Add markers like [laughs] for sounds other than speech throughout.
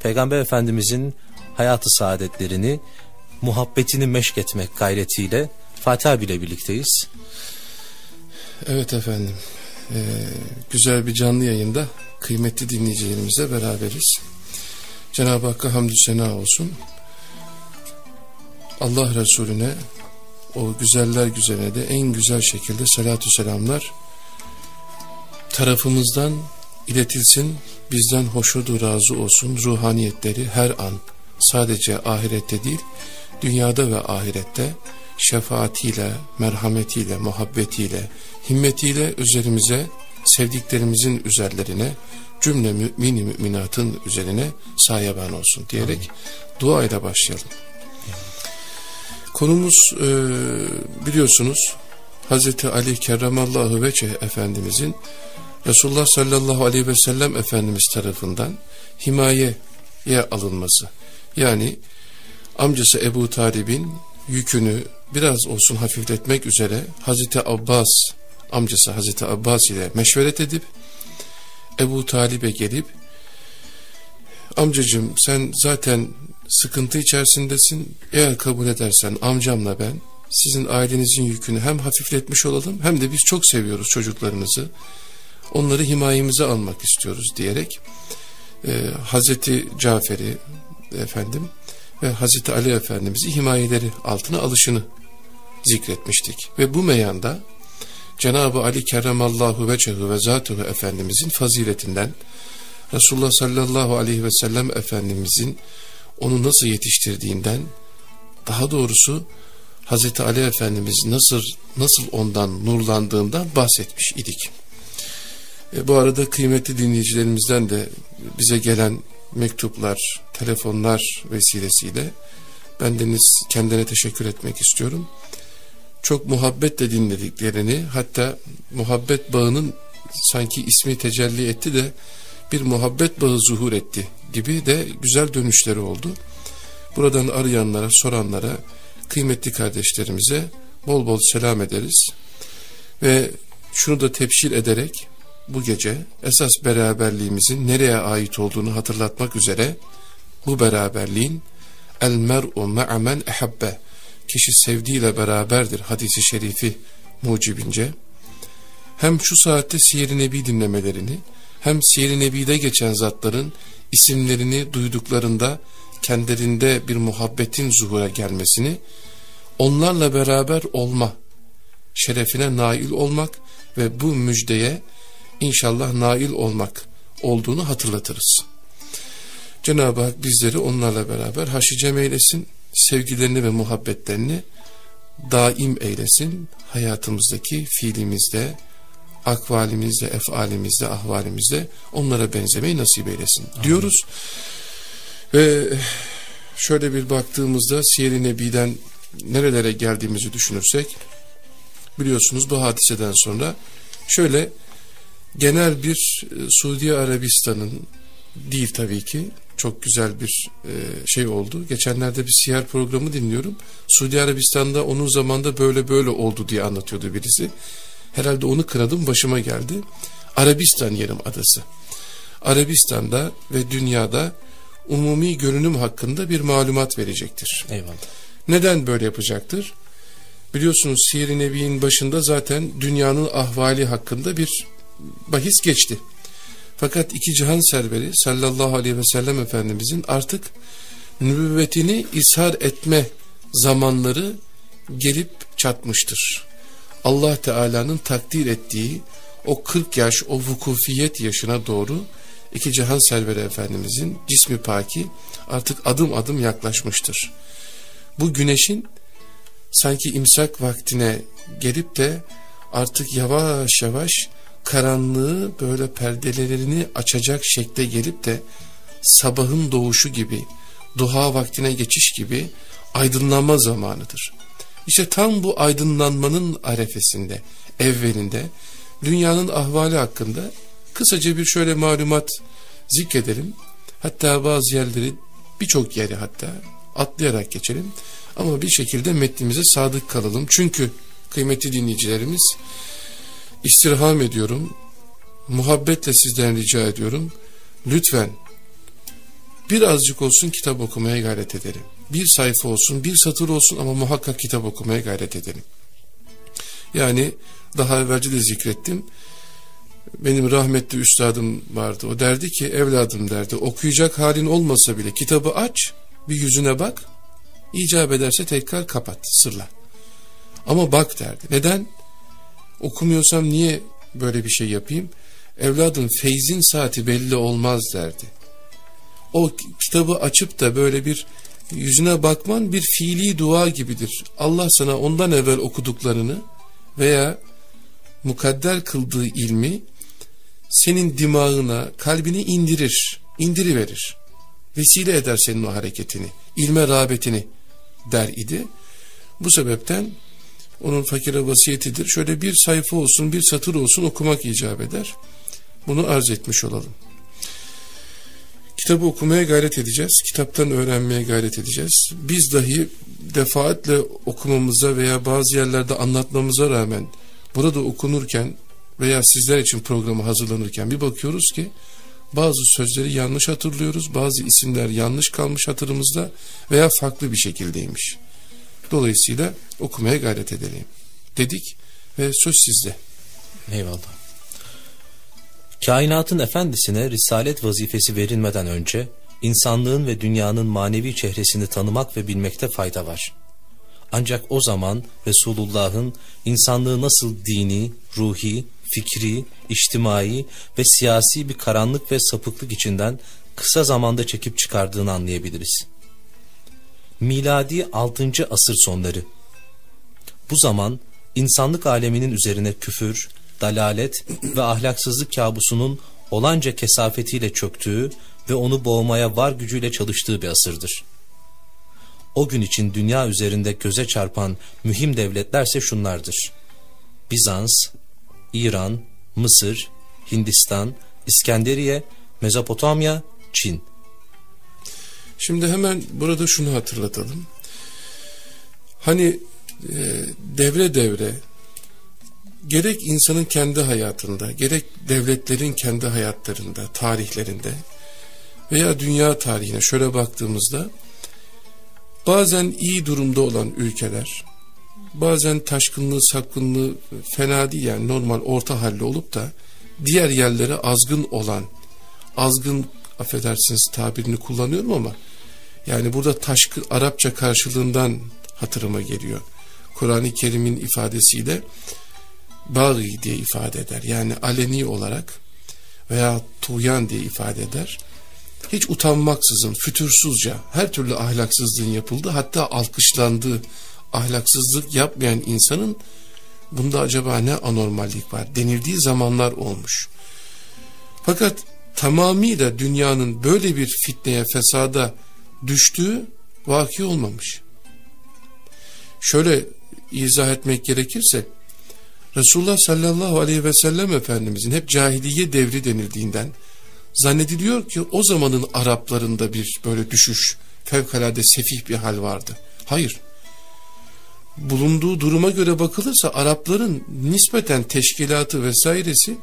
Peygamber Efendimizin hayatı saadetlerini, muhabbetini meşk etmek gayretiyle Fatih abiyle birlikteyiz. Evet efendim, ee, güzel bir canlı yayında kıymetli dinleyicilerimizle beraberiz. Cenab-ı Hakk'a hamdü sena olsun. Allah Resulüne o güzeller güzeline de en güzel şekilde salatü selamlar tarafımızdan iletilsin, bizden hoşnudu razı olsun ruhaniyetleri her an sadece ahirette değil, dünyada ve ahirette şefaatiyle, merhametiyle, muhabbetiyle, himmetiyle üzerimize, sevdiklerimizin üzerlerine, cümle mümin müminatın üzerine sayeban olsun diyerek Amin. dua ile başlayalım. Konumuz e, biliyorsunuz Hazreti Ali Kerramallahu Veçe Efendimizin Resulullah sallallahu aleyhi ve sellem Efendimiz tarafından himayeye alınması. Yani amcası Ebu Talib'in yükünü biraz olsun hafifletmek üzere Hazreti Abbas amcası Hazreti Abbas ile meşveret edip Ebu Talib'e gelip amcacım sen zaten sıkıntı içerisindesin eğer kabul edersen amcamla ben sizin ailenizin yükünü hem hafifletmiş olalım hem de biz çok seviyoruz çocuklarınızı onları himayemize almak istiyoruz diyerek e, Hazreti Cafer'i efendim ve Hazreti Ali Efendimiz'i himayeleri altına alışını zikretmiştik. Ve bu meyanda Cenab-ı Ali Kerremallahu Vecehu ve Zatuhu Efendimizin faziletinden Resulullah sallallahu aleyhi ve sellem Efendimizin onu nasıl yetiştirdiğinden daha doğrusu Hazreti Ali Efendimiz nasıl nasıl ondan nurlandığından bahsetmiş idik. E, bu arada kıymetli dinleyicilerimizden de bize gelen mektuplar, telefonlar vesilesiyle bendeniz kendine teşekkür etmek istiyorum. Çok muhabbetle dinlediklerini hatta muhabbet bağının sanki ismi tecelli etti de bir muhabbet bağı zuhur etti gibi de güzel dönüşleri oldu. Buradan arayanlara, soranlara, kıymetli kardeşlerimize bol bol selam ederiz. Ve şunu da tepşir ederek bu gece esas beraberliğimizin nereye ait olduğunu hatırlatmak üzere bu beraberliğin el mer'u ma'amen ehabbe kişi sevdiğiyle beraberdir hadisi şerifi mucibince hem şu saatte Siyer-i Nebi dinlemelerini hem Siyer-i Nebi'de geçen zatların isimlerini duyduklarında kendilerinde bir muhabbetin zuhura gelmesini onlarla beraber olma şerefine nail olmak ve bu müjdeye inşallah nail olmak olduğunu hatırlatırız. Cenab-ı Hak bizleri onlarla beraber haşicem eylesin, sevgilerini ve muhabbetlerini daim eylesin, hayatımızdaki fiilimizde, akvalimizde, efalimizde, ahvalimizde onlara benzemeyi nasip eylesin Amin. diyoruz. Ve şöyle bir baktığımızda Siyer-i Nebi'den nerelere geldiğimizi düşünürsek, biliyorsunuz bu hadiseden sonra şöyle genel bir e, Suudi Arabistan'ın değil tabii ki çok güzel bir e, şey oldu. Geçenlerde bir siyer programı dinliyorum. Suudi Arabistan'da onun zamanda böyle böyle oldu diye anlatıyordu birisi. Herhalde onu kıradım başıma geldi. Arabistan yerim adası. Arabistan'da ve dünyada umumi görünüm hakkında bir malumat verecektir. Eyvallah. Neden böyle yapacaktır? Biliyorsunuz Siyer-i Nebi'nin başında zaten dünyanın ahvali hakkında bir bahis geçti. Fakat iki cihan serveri sallallahu aleyhi ve sellem Efendimizin artık nübüvvetini ishar etme zamanları gelip çatmıştır. Allah Teala'nın takdir ettiği o 40 yaş, o vukufiyet yaşına doğru iki cihan serveri Efendimizin cismi paki artık adım adım yaklaşmıştır. Bu güneşin sanki imsak vaktine gelip de artık yavaş yavaş karanlığı böyle perdelerini açacak şekle gelip de sabahın doğuşu gibi, duha vaktine geçiş gibi aydınlanma zamanıdır. İşte tam bu aydınlanmanın arefesinde, evvelinde dünyanın ahvali hakkında kısaca bir şöyle malumat zikredelim. Hatta bazı yerleri birçok yeri hatta atlayarak geçelim. Ama bir şekilde metnimize sadık kalalım. Çünkü kıymetli dinleyicilerimiz istirham ediyorum. Muhabbetle sizden rica ediyorum. Lütfen birazcık olsun kitap okumaya gayret edelim. Bir sayfa olsun, bir satır olsun ama muhakkak kitap okumaya gayret edelim. Yani daha evvelce de zikrettim. Benim rahmetli üstadım vardı. O derdi ki evladım derdi okuyacak halin olmasa bile kitabı aç bir yüzüne bak. icap ederse tekrar kapat sırla. Ama bak derdi. Neden? Okumuyorsam niye böyle bir şey yapayım? Evladım feyzin saati belli olmaz derdi. O kitabı açıp da böyle bir yüzüne bakman bir fiili dua gibidir. Allah sana ondan evvel okuduklarını veya mukadder kıldığı ilmi senin dimağına, kalbini indirir, indiriverir. Vesile eder senin o hareketini, ilme rağbetini der idi. Bu sebepten onun fakire vasiyetidir. Şöyle bir sayfa olsun, bir satır olsun okumak icap eder. Bunu arz etmiş olalım. Kitabı okumaya gayret edeceğiz. Kitaptan öğrenmeye gayret edeceğiz. Biz dahi defaatle okumamıza veya bazı yerlerde anlatmamıza rağmen burada okunurken veya sizler için programı hazırlanırken bir bakıyoruz ki bazı sözleri yanlış hatırlıyoruz. Bazı isimler yanlış kalmış hatırımızda veya farklı bir şekildeymiş. Dolayısıyla okumaya gayret edelim dedik ve söz sizde. Eyvallah. Kainatın efendisine risalet vazifesi verilmeden önce insanlığın ve dünyanın manevi çehresini tanımak ve bilmekte fayda var. Ancak o zaman Resulullah'ın insanlığı nasıl dini, ruhi, fikri, içtimai ve siyasi bir karanlık ve sapıklık içinden kısa zamanda çekip çıkardığını anlayabiliriz. Miladi 6. asır sonları. Bu zaman insanlık aleminin üzerine küfür, dalalet ve ahlaksızlık kabusunun olanca kesafetiyle çöktüğü ve onu boğmaya var gücüyle çalıştığı bir asırdır. O gün için dünya üzerinde göze çarpan mühim devletlerse şunlardır. Bizans, İran, Mısır, Hindistan, İskenderiye, Mezopotamya, Çin. Şimdi hemen burada şunu hatırlatalım. Hani e, devre devre gerek insanın kendi hayatında, gerek devletlerin kendi hayatlarında, tarihlerinde veya dünya tarihine şöyle baktığımızda bazen iyi durumda olan ülkeler, bazen taşkınlığı, sapkınlığı fena değil yani normal orta halli olup da diğer yerlere azgın olan, azgın affedersiniz tabirini kullanıyorum ama yani burada taşkın Arapça karşılığından hatırıma geliyor. Kur'an-ı Kerim'in ifadesiyle bagi diye ifade eder. Yani aleni olarak veya tuğyan diye ifade eder. Hiç utanmaksızın, fütursuzca her türlü ahlaksızlığın yapıldı. Hatta alkışlandığı ahlaksızlık yapmayan insanın bunda acaba ne anormallik var denildiği zamanlar olmuş. Fakat tamamıyla dünyanın böyle bir fitneye, fesada düştüğü vaki olmamış. Şöyle izah etmek gerekirse Resulullah sallallahu aleyhi ve sellem Efendimizin hep cahiliye devri denildiğinden zannediliyor ki o zamanın Araplarında bir böyle düşüş, fevkalade sefih bir hal vardı. Hayır. Bulunduğu duruma göre bakılırsa Arapların nispeten teşkilatı vesairesi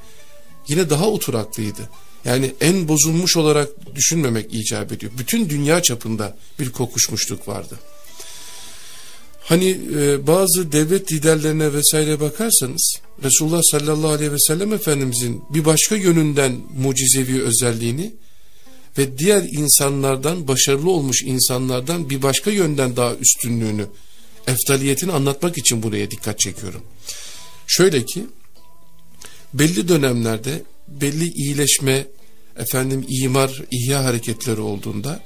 yine daha oturaklıydı. Yani en bozulmuş olarak düşünmemek icap ediyor. Bütün dünya çapında bir kokuşmuşluk vardı. Hani e, bazı devlet liderlerine vesaire bakarsanız Resulullah sallallahu aleyhi ve sellem Efendimizin bir başka yönünden mucizevi özelliğini ve diğer insanlardan başarılı olmuş insanlardan bir başka yönden daha üstünlüğünü eftaliyetini anlatmak için buraya dikkat çekiyorum. Şöyle ki belli dönemlerde belli iyileşme efendim imar ihya hareketleri olduğunda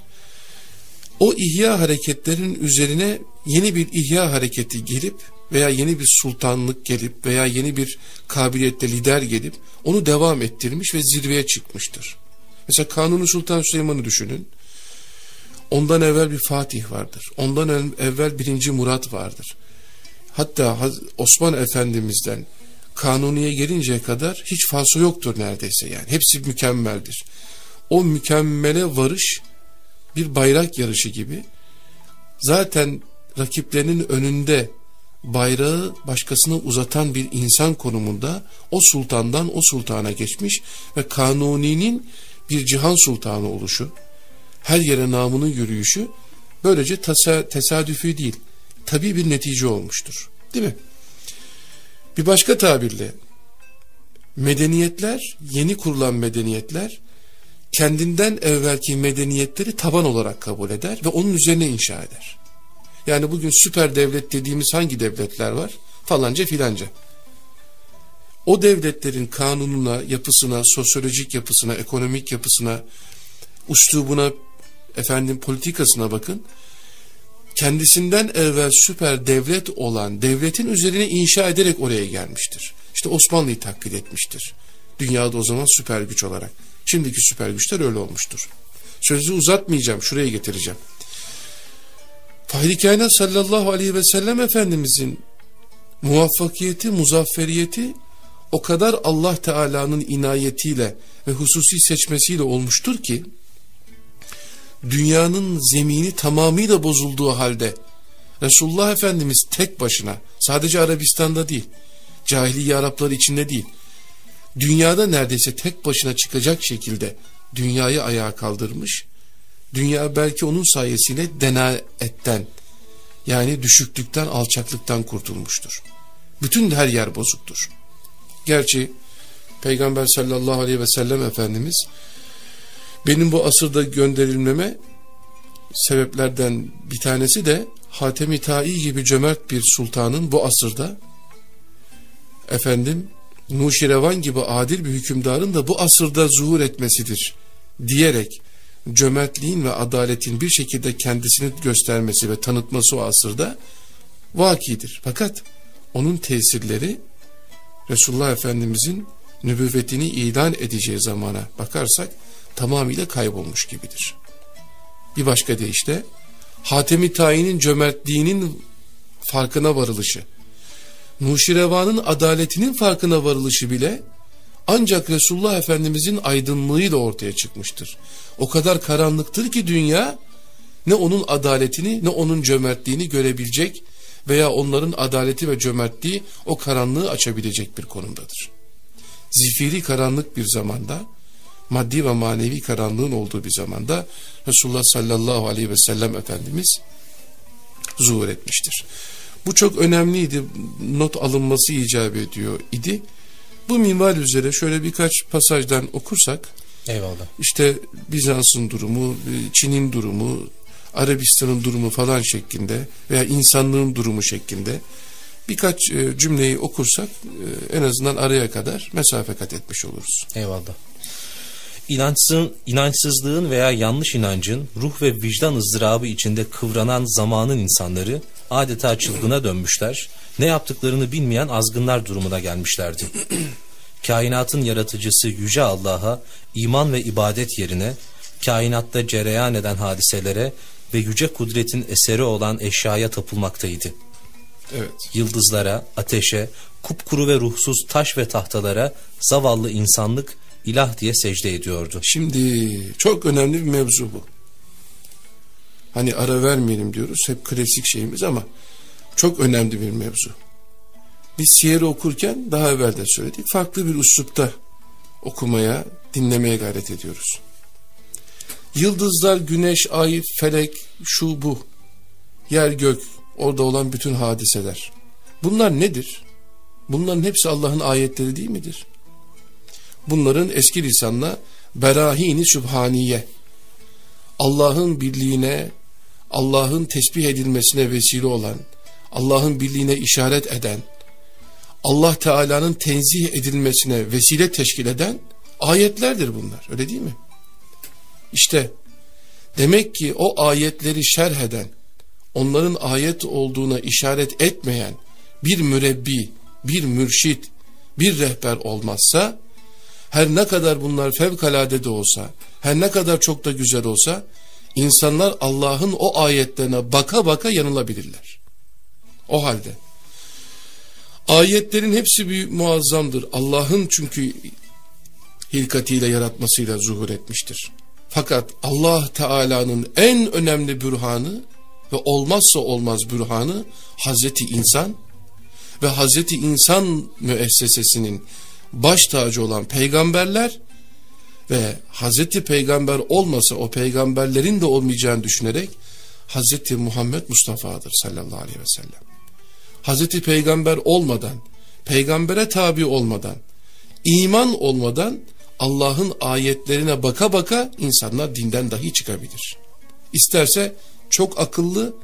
o ihya hareketlerin üzerine yeni bir ihya hareketi gelip veya yeni bir sultanlık gelip veya yeni bir kabiliyette lider gelip onu devam ettirmiş ve zirveye çıkmıştır. Mesela Kanuni Sultan Süleyman'ı düşünün. Ondan evvel bir Fatih vardır. Ondan evvel birinci Murat vardır. Hatta Osman Efendimiz'den Kanuni'ye gelinceye kadar hiç falso yoktur neredeyse yani. Hepsi mükemmeldir. O mükemmele varış bir bayrak yarışı gibi zaten rakiplerinin önünde bayrağı başkasına uzatan bir insan konumunda o sultandan o sultana geçmiş ve kanuninin bir cihan sultanı oluşu her yere namının yürüyüşü böylece tesadüfi değil, tabi bir netice olmuştur. Değil mi? Bir başka tabirle medeniyetler, yeni kurulan medeniyetler kendinden evvelki medeniyetleri taban olarak kabul eder ve onun üzerine inşa eder. Yani bugün süper devlet dediğimiz hangi devletler var? Falanca filanca. O devletlerin kanununa, yapısına, sosyolojik yapısına, ekonomik yapısına, üslubuna, efendim politikasına bakın. Kendisinden evvel süper devlet olan devletin üzerine inşa ederek oraya gelmiştir. İşte Osmanlı'yı taklit etmiştir. Dünyada o zaman süper güç olarak. Şimdiki süper güçler öyle olmuştur. Sözü uzatmayacağım, şuraya getireceğim. Fahri Kainat sallallahu aleyhi ve sellem Efendimizin muvaffakiyeti, muzafferiyeti o kadar Allah Teala'nın inayetiyle ve hususi seçmesiyle olmuştur ki dünyanın zemini tamamıyla bozulduğu halde Resulullah Efendimiz tek başına sadece Arabistan'da değil cahiliye Arapları içinde değil dünyada neredeyse tek başına çıkacak şekilde dünyayı ayağa kaldırmış dünya belki onun sayesinde denaetten yani düşüklükten alçaklıktan kurtulmuştur. Bütün her yer bozuktur. Gerçi Peygamber sallallahu aleyhi ve sellem Efendimiz benim bu asırda gönderilmeme sebeplerden bir tanesi de Hatemi Tai gibi cömert bir sultanın bu asırda efendim Nuşirevan gibi adil bir hükümdarın da bu asırda zuhur etmesidir diyerek cömertliğin ve adaletin bir şekilde kendisini göstermesi ve tanıtması o asırda vakidir. Fakat onun tesirleri Resulullah Efendimizin nübüvvetini ilan edeceği zamana bakarsak tamamıyla kaybolmuş gibidir. Bir başka deyişle Hatemi Tayin'in cömertliğinin farkına varılışı, Nuşirevan'ın adaletinin farkına varılışı bile ancak Resulullah Efendimizin aydınlığıyla ortaya çıkmıştır. O kadar karanlıktır ki dünya ne onun adaletini ne onun cömertliğini görebilecek veya onların adaleti ve cömertliği o karanlığı açabilecek bir konumdadır. Zifiri karanlık bir zamanda maddi ve manevi karanlığın olduğu bir zamanda Resulullah sallallahu aleyhi ve sellem Efendimiz zuhur etmiştir. Bu çok önemliydi. Not alınması icap ediyor idi. Bu minval üzere şöyle birkaç pasajdan okursak Eyvallah. İşte Bizans'ın durumu, Çin'in durumu, Arabistan'ın durumu falan şeklinde veya insanlığın durumu şeklinde birkaç e, cümleyi okursak e, en azından araya kadar mesafe kat etmiş oluruz. Eyvallah. İnançsızın, inançsızlığın veya yanlış inancın ruh ve vicdan ızdırabı içinde kıvranan zamanın insanları adeta çılgına dönmüşler, ne yaptıklarını bilmeyen azgınlar durumuna gelmişlerdi. [clears throat] Kainatın yaratıcısı Yüce Allah'a iman ve ibadet yerine kainatta cereyan eden hadiselere ve yüce kudretin eseri olan eşyaya tapılmaktaydı. Evet. Yıldızlara, ateşe, kupkuru ve ruhsuz taş ve tahtalara zavallı insanlık ilah diye secde ediyordu. Şimdi çok önemli bir mevzu bu. Hani ara vermeyelim diyoruz hep klasik şeyimiz ama çok önemli bir mevzu. Biz siyeri okurken daha evvel de söyledik farklı bir üslupta okumaya, dinlemeye gayret ediyoruz. Yıldızlar, güneş, ay, felek, şu bu, yer gök, orada olan bütün hadiseler. Bunlar nedir? Bunların hepsi Allah'ın ayetleri değil midir? Bunların eski lisanla berahini sübhaniye, Allah'ın birliğine, Allah'ın tesbih edilmesine vesile olan, Allah'ın birliğine işaret eden, Allah Teala'nın tenzih edilmesine vesile teşkil eden ayetlerdir bunlar. Öyle değil mi? İşte demek ki o ayetleri şerh eden, onların ayet olduğuna işaret etmeyen bir mürebbi, bir mürşit, bir rehber olmazsa her ne kadar bunlar fevkalade de olsa, her ne kadar çok da güzel olsa insanlar Allah'ın o ayetlerine baka baka yanılabilirler. O halde ayetlerin hepsi bir muazzamdır. Allah'ın çünkü hilkatiyle yaratmasıyla zuhur etmiştir. Fakat Allah Teala'nın en önemli bürhanı ve olmazsa olmaz bürhanı Hazreti İnsan ve Hazreti İnsan müessesesinin baş tacı olan peygamberler ve Hazreti Peygamber olmasa o peygamberlerin de olmayacağını düşünerek Hazreti Muhammed Mustafa'dır sallallahu aleyhi ve sellem. Hazreti Peygamber olmadan, peygambere tabi olmadan, iman olmadan Allah'ın ayetlerine baka baka insanlar dinden dahi çıkabilir. İsterse çok akıllı,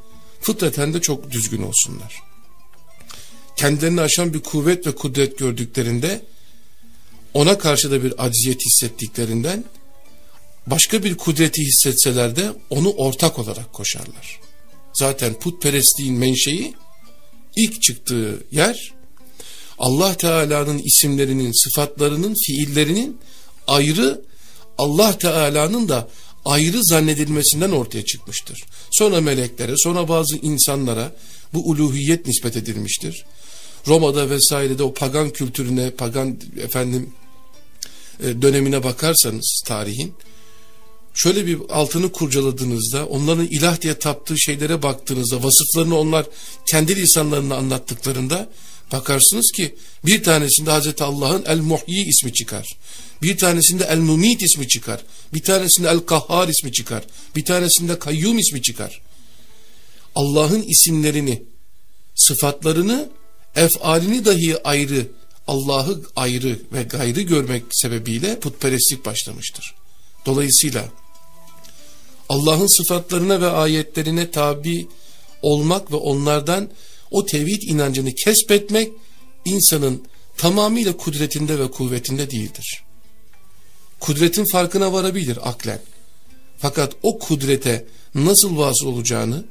fıtraten de çok düzgün olsunlar. Kendilerini aşan bir kuvvet ve kudret gördüklerinde ona karşı da bir acziyet hissettiklerinden başka bir kudreti hissetseler de onu ortak olarak koşarlar. Zaten putperestliğin menşei ilk çıktığı yer Allah Teala'nın isimlerinin, sıfatlarının, fiillerinin ayrı Allah Teala'nın da ayrı zannedilmesinden ortaya çıkmıştır. Sonra meleklere, sonra bazı insanlara bu uluhiyet nispet edilmiştir. Roma'da vesairede o pagan kültürüne, pagan efendim dönemine bakarsanız tarihin şöyle bir altını kurcaladığınızda onların ilah diye taptığı şeylere baktığınızda vasıflarını onlar kendi lisanlarını anlattıklarında bakarsınız ki bir tanesinde Hazreti Allah'ın El Muhyi ismi çıkar. Bir tanesinde El Mumit ismi çıkar. Bir tanesinde El Kahhar ismi çıkar. Bir tanesinde Kayyum ismi çıkar. Allah'ın isimlerini, sıfatlarını, efalini dahi ayrı, Allah'ı ayrı ve gayrı görmek sebebiyle putperestlik başlamıştır. Dolayısıyla Allah'ın sıfatlarına ve ayetlerine tabi olmak ve onlardan o tevhid inancını kesbetmek insanın tamamıyla kudretinde ve kuvvetinde değildir. Kudretin farkına varabilir aklen. Fakat o kudrete nasıl vasıl olacağını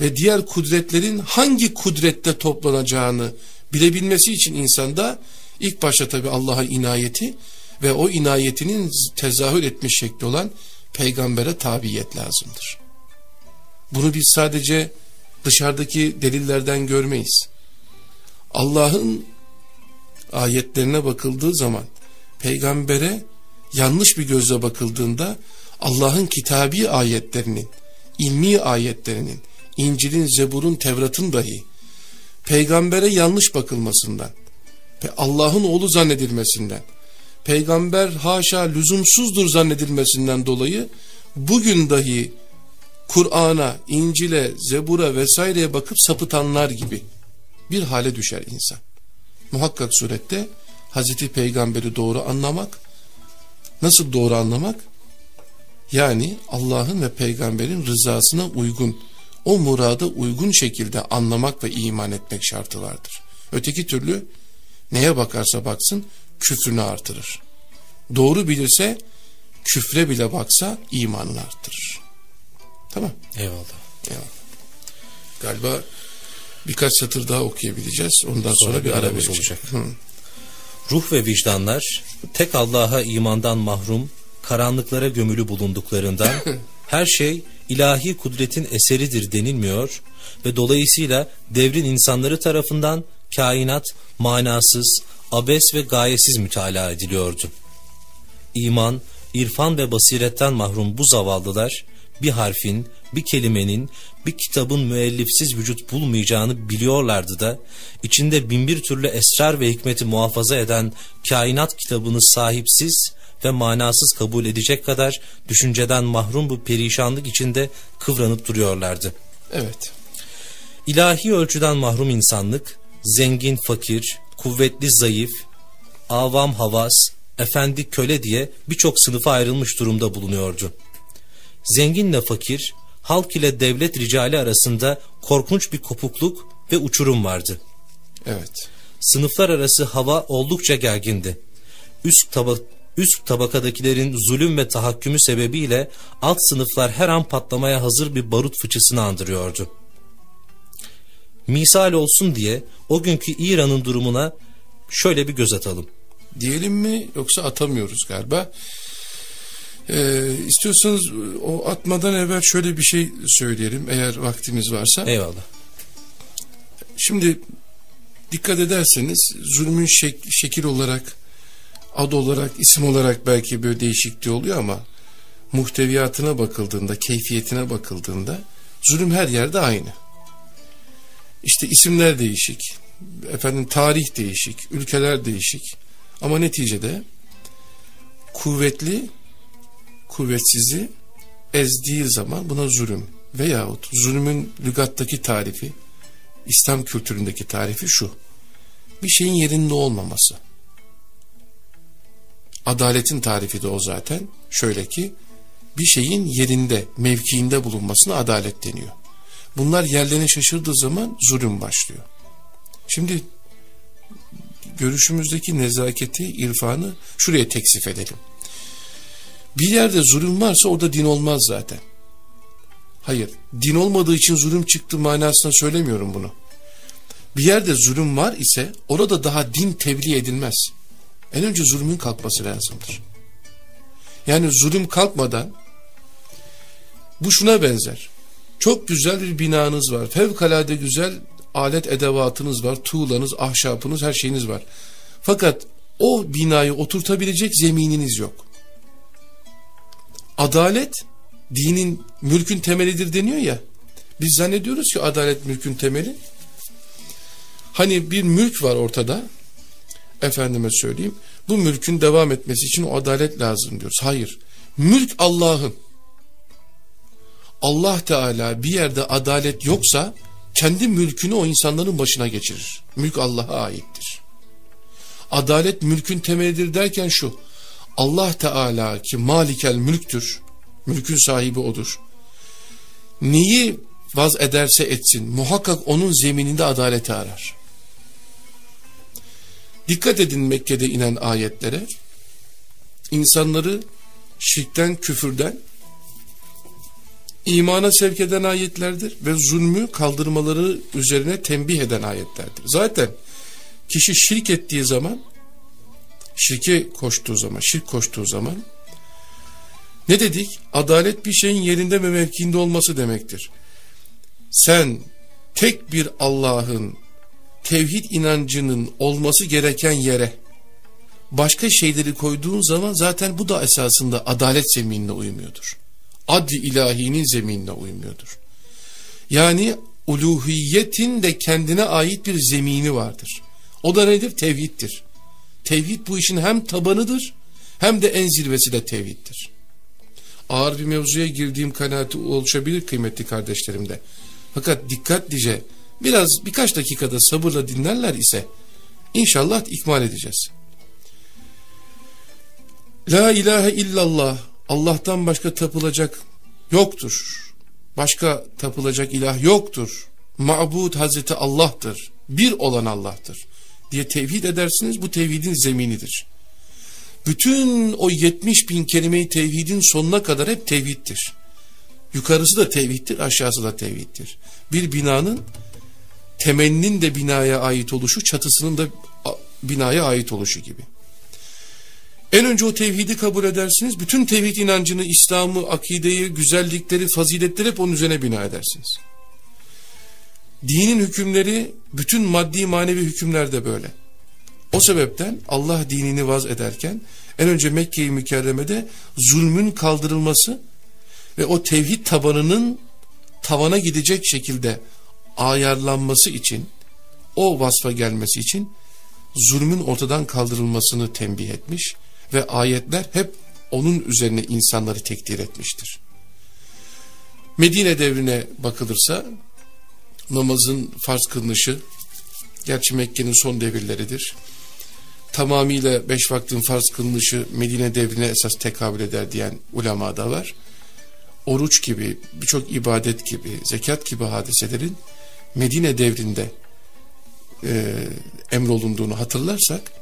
ve diğer kudretlerin hangi kudrette toplanacağını bilebilmesi için insanda ilk başta tabi Allah'a inayeti ve o inayetinin tezahür etmiş şekli olan peygambere tabiyet lazımdır. Bunu biz sadece dışarıdaki delillerden görmeyiz. Allah'ın ayetlerine bakıldığı zaman peygambere yanlış bir gözle bakıldığında Allah'ın kitabi ayetlerinin, ilmi ayetlerinin, İncil'in, Zebur'un, Tevrat'ın dahi peygambere yanlış bakılmasından Allah'ın oğlu zannedilmesinden peygamber haşa lüzumsuzdur zannedilmesinden dolayı bugün dahi Kur'an'a, İncil'e, Zebur'a vesaireye bakıp sapıtanlar gibi bir hale düşer insan. Muhakkak surette Hazreti Peygamber'i doğru anlamak, nasıl doğru anlamak? Yani Allah'ın ve peygamberin rızasına uygun, o murada uygun şekilde anlamak ve iman etmek şartı vardır. Öteki türlü neye bakarsa baksın küfrünü artırır. Doğru bilirse küfre bile baksa imanını arttırır. Tamam. Eyvallah. Eyvallah. Galiba birkaç satır daha okuyabileceğiz. Ondan sonra, sonra bir ara olacak. Hı. Ruh ve vicdanlar tek Allah'a imandan mahrum, karanlıklara gömülü bulunduklarından [coughs] her şey ilahi kudretin eseridir denilmiyor ve dolayısıyla devrin insanları tarafından kainat manasız, abes ve gayesiz mütalaa ediliyordu. İman, irfan ve basiretten mahrum bu zavallılar bir harfin, bir kelimenin, bir kitabın müellifsiz vücut bulmayacağını biliyorlardı da içinde binbir türlü esrar ve hikmeti muhafaza eden kainat kitabını sahipsiz ve manasız kabul edecek kadar düşünceden mahrum bu perişanlık içinde kıvranıp duruyorlardı. Evet. İlahi ölçüden mahrum insanlık, zengin fakir, kuvvetli zayıf, avam havas, efendi köle diye birçok sınıfa ayrılmış durumda bulunuyordu. Zenginle fakir, halk ile devlet ricali arasında korkunç bir kopukluk ve uçurum vardı. Evet. Sınıflar arası hava oldukça gergindi. Üst, taba üst tabakadakilerin zulüm ve tahakkümü sebebiyle alt sınıflar her an patlamaya hazır bir barut fıçısını andırıyordu. Misal olsun diye o günkü İran'ın durumuna şöyle bir göz atalım. Diyelim mi yoksa atamıyoruz galiba. Ee, istiyorsanız o atmadan evvel şöyle bir şey söyleyelim eğer vaktimiz varsa. Eyvallah. Şimdi dikkat ederseniz zulmün şek şekil olarak ad olarak isim olarak belki böyle değişikliği oluyor ama muhteviyatına bakıldığında keyfiyetine bakıldığında zulüm her yerde aynı. İşte isimler değişik, efendim tarih değişik, ülkeler değişik ama neticede kuvvetli kuvvetsizi ezdiği zaman buna zulüm veyahut zulmün lügattaki tarifi İslam kültüründeki tarifi şu. Bir şeyin yerinde olmaması. Adaletin tarifi de o zaten. Şöyle ki bir şeyin yerinde, mevkiinde bulunmasına adalet deniyor. Bunlar yerlerine şaşırdığı zaman zulüm başlıyor. Şimdi görüşümüzdeki nezaketi, irfanı şuraya teksif edelim. Bir yerde zulüm varsa orada din olmaz zaten. Hayır, din olmadığı için zulüm çıktı manasına söylemiyorum bunu. Bir yerde zulüm var ise orada daha din tebliğ edilmez. En önce zulmün kalkması lazımdır. Yani zulüm kalkmadan bu şuna benzer. Çok güzel bir binanız var. Fevkalade güzel alet edevatınız var. Tuğlanız, ahşapınız, her şeyiniz var. Fakat o binayı oturtabilecek zemininiz yok. Adalet dinin mülkün temelidir deniyor ya. Biz zannediyoruz ki adalet mülkün temeli. Hani bir mülk var ortada. Efendime söyleyeyim. Bu mülkün devam etmesi için o adalet lazım diyoruz. Hayır. Mülk Allah'ın. Allah Teala bir yerde adalet yoksa kendi mülkünü o insanların başına geçirir. Mülk Allah'a aittir. Adalet mülkün temelidir derken şu. Allah Teala ki malikel mülktür. Mülkün sahibi odur. Neyi vaz ederse etsin muhakkak onun zemininde adaleti arar. Dikkat edin Mekke'de inen ayetlere. İnsanları şirkten, küfürden, imana sevk eden ayetlerdir ve zulmü kaldırmaları üzerine tembih eden ayetlerdir. Zaten kişi şirk ettiği zaman, şirke koştuğu zaman, şirk koştuğu zaman ne dedik? Adalet bir şeyin yerinde ve mevkiinde olması demektir. Sen tek bir Allah'ın tevhid inancının olması gereken yere başka şeyleri koyduğun zaman zaten bu da esasında adalet zeminine uymuyordur. Adli ilahinin zeminine uymuyordur. Yani uluhiyetin de kendine ait bir zemini vardır. O da nedir? Tevhiddir. Tevhid bu işin hem tabanıdır hem de en zirvesi de tevhiddir. Ağır bir mevzuya girdiğim kanaati oluşabilir kıymetli kardeşlerimde. Fakat dikkatlice biraz birkaç dakikada sabırla dinlerler ise inşallah ikmal edeceğiz. La ilahe illallah Allah'tan başka tapılacak yoktur. Başka tapılacak ilah yoktur. Ma'bud Hazreti Allah'tır. Bir olan Allah'tır. Diye tevhid edersiniz bu tevhidin zeminidir. Bütün o 70 bin kelimeyi tevhidin sonuna kadar hep tevhiddir. Yukarısı da tevhiddir, aşağısı da tevhiddir. Bir binanın temelinin de binaya ait oluşu, çatısının da binaya ait oluşu gibi. En önce o tevhidi kabul edersiniz. Bütün tevhid inancını, İslam'ı, akideyi, güzellikleri, faziletleri hep onun üzerine bina edersiniz. Dinin hükümleri, bütün maddi manevi hükümler de böyle. O sebepten Allah dinini vaz ederken en önce Mekke-i Mükerreme'de zulmün kaldırılması ve o tevhid tabanının tavana gidecek şekilde ayarlanması için o vasfa gelmesi için zulmün ortadan kaldırılmasını tembih etmiş ve ayetler hep onun üzerine insanları tekdir etmiştir. Medine devrine bakılırsa namazın farz kılınışı gerçi Mekke'nin son devirleridir. Tamamıyla beş vaktin farz kılınışı Medine devrine esas tekabül eder diyen ulema da var. Oruç gibi, birçok ibadet gibi, zekat gibi hadiselerin Medine devrinde e, emrolunduğunu hatırlarsak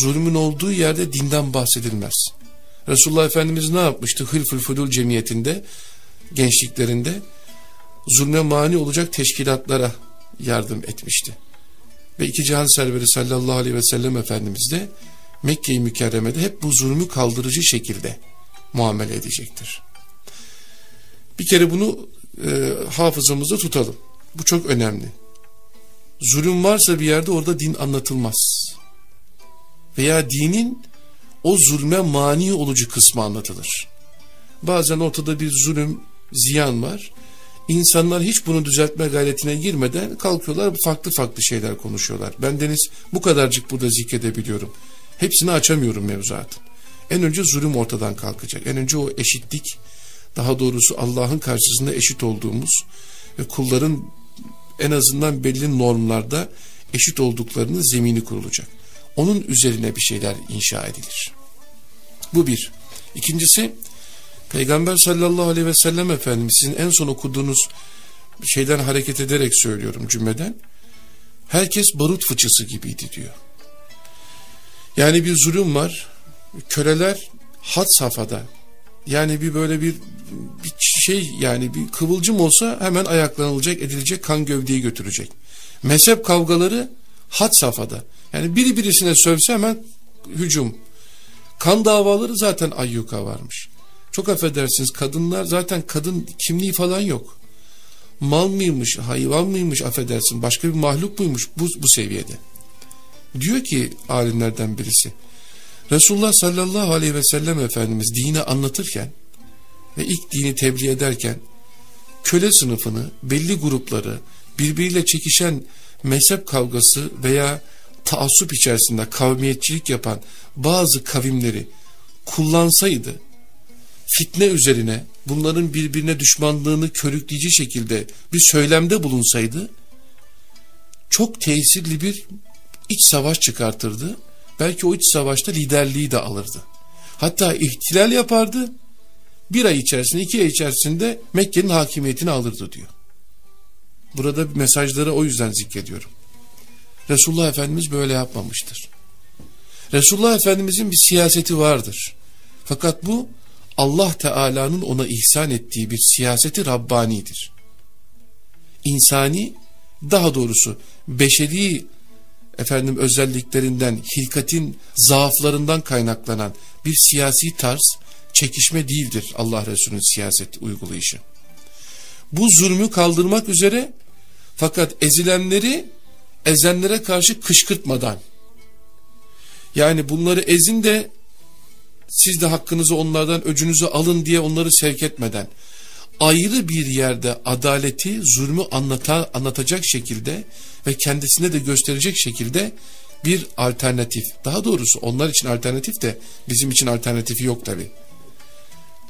zulmün olduğu yerde dinden bahsedilmez. Resulullah Efendimiz ne yapmıştı? Hılful Fudul cemiyetinde gençliklerinde zulme mani olacak teşkilatlara yardım etmişti. Ve iki cihan serveri sallallahu aleyhi ve sellem Efendimiz de Mekke-i Mükerreme'de hep bu zulmü kaldırıcı şekilde muamele edecektir. Bir kere bunu e, hafızamızda tutalım. Bu çok önemli. Zulüm varsa bir yerde orada din anlatılmaz. Veya dinin o zulme mani olucu kısmı anlatılır. Bazen ortada bir zulüm, ziyan var. İnsanlar hiç bunu düzeltme gayretine girmeden kalkıyorlar farklı farklı şeyler konuşuyorlar. Ben Deniz bu kadarcık burada zikredebiliyorum. Hepsini açamıyorum mevzuatı. En önce zulüm ortadan kalkacak. En önce o eşitlik, daha doğrusu Allah'ın karşısında eşit olduğumuz ve kulların en azından belli normlarda eşit olduklarını zemini kurulacak. Onun üzerine bir şeyler inşa edilir. Bu bir. İkincisi Peygamber sallallahu aleyhi ve sellem Efendimiz sizin en son okuduğunuz şeyden hareket ederek söylüyorum cümleden. Herkes barut fıçısı gibiydi diyor. Yani bir zulüm var. Köleler had safhada. Yani bir böyle bir, bir şey yani bir kıvılcım olsa hemen ayaklanılacak, edilecek, kan gövdeyi götürecek. Mezhep kavgaları had safhada. Yani biri birisine sövse hemen hücum. Kan davaları zaten ayyuka varmış. Çok affedersiniz kadınlar zaten kadın kimliği falan yok. Mal mıymış, hayvan mıymış affedersin başka bir mahluk muymuş bu, bu seviyede. Diyor ki alimlerden birisi. Resulullah sallallahu aleyhi ve sellem Efendimiz dini anlatırken ve ilk dini tebliğ ederken köle sınıfını, belli grupları, birbiriyle çekişen mezhep kavgası veya taassup içerisinde kavmiyetçilik yapan bazı kavimleri kullansaydı fitne üzerine bunların birbirine düşmanlığını körükleyici şekilde bir söylemde bulunsaydı çok tesirli bir iç savaş çıkartırdı. Belki o iç savaşta liderliği de alırdı. Hatta ihtilal yapardı. Bir ay içerisinde, iki ay içerisinde Mekke'nin hakimiyetini alırdı diyor. Burada mesajları o yüzden zikrediyorum. Resulullah Efendimiz böyle yapmamıştır. Resulullah Efendimizin bir siyaseti vardır. Fakat bu Allah Teala'nın ona ihsan ettiği bir siyaseti Rabbani'dir. İnsani daha doğrusu beşeri efendim özelliklerinden, hilkatin zaaflarından kaynaklanan bir siyasi tarz çekişme değildir Allah Resulü'nün siyaset uygulayışı. Bu zulmü kaldırmak üzere fakat ezilenleri ezenlere karşı kışkırtmadan yani bunları ezin de siz de hakkınızı onlardan öcünüzü alın diye onları sevk etmeden ayrı bir yerde adaleti, zulmü anlata, anlatacak şekilde ve kendisine de gösterecek şekilde bir alternatif. Daha doğrusu onlar için alternatif de bizim için alternatifi yok tabi.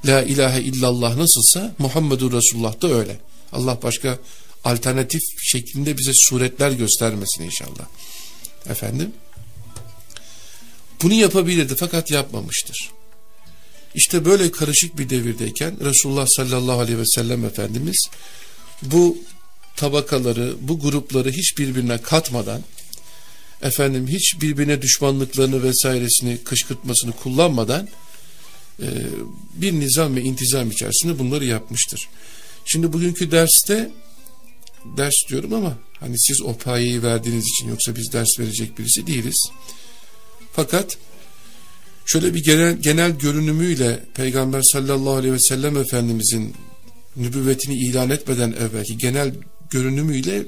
La ilahe illallah nasılsa Muhammedur Resulullah da öyle. Allah başka alternatif şeklinde bize suretler göstermesin inşallah. Efendim? Bunu yapabilirdi fakat yapmamıştır. İşte böyle karışık bir devirdeyken Resulullah sallallahu aleyhi ve sellem Efendimiz bu tabakaları, bu grupları hiç birbirine katmadan efendim hiç birbirine düşmanlıklarını vesairesini kışkırtmasını kullanmadan e, bir nizam ve intizam içerisinde bunları yapmıştır. Şimdi bugünkü derste ders diyorum ama hani siz o payeyi verdiğiniz için yoksa biz ders verecek birisi değiliz. Fakat şöyle bir genel, genel görünümüyle Peygamber sallallahu aleyhi ve sellem Efendimizin nübüvvetini ilan etmeden evvelki genel görünümüyle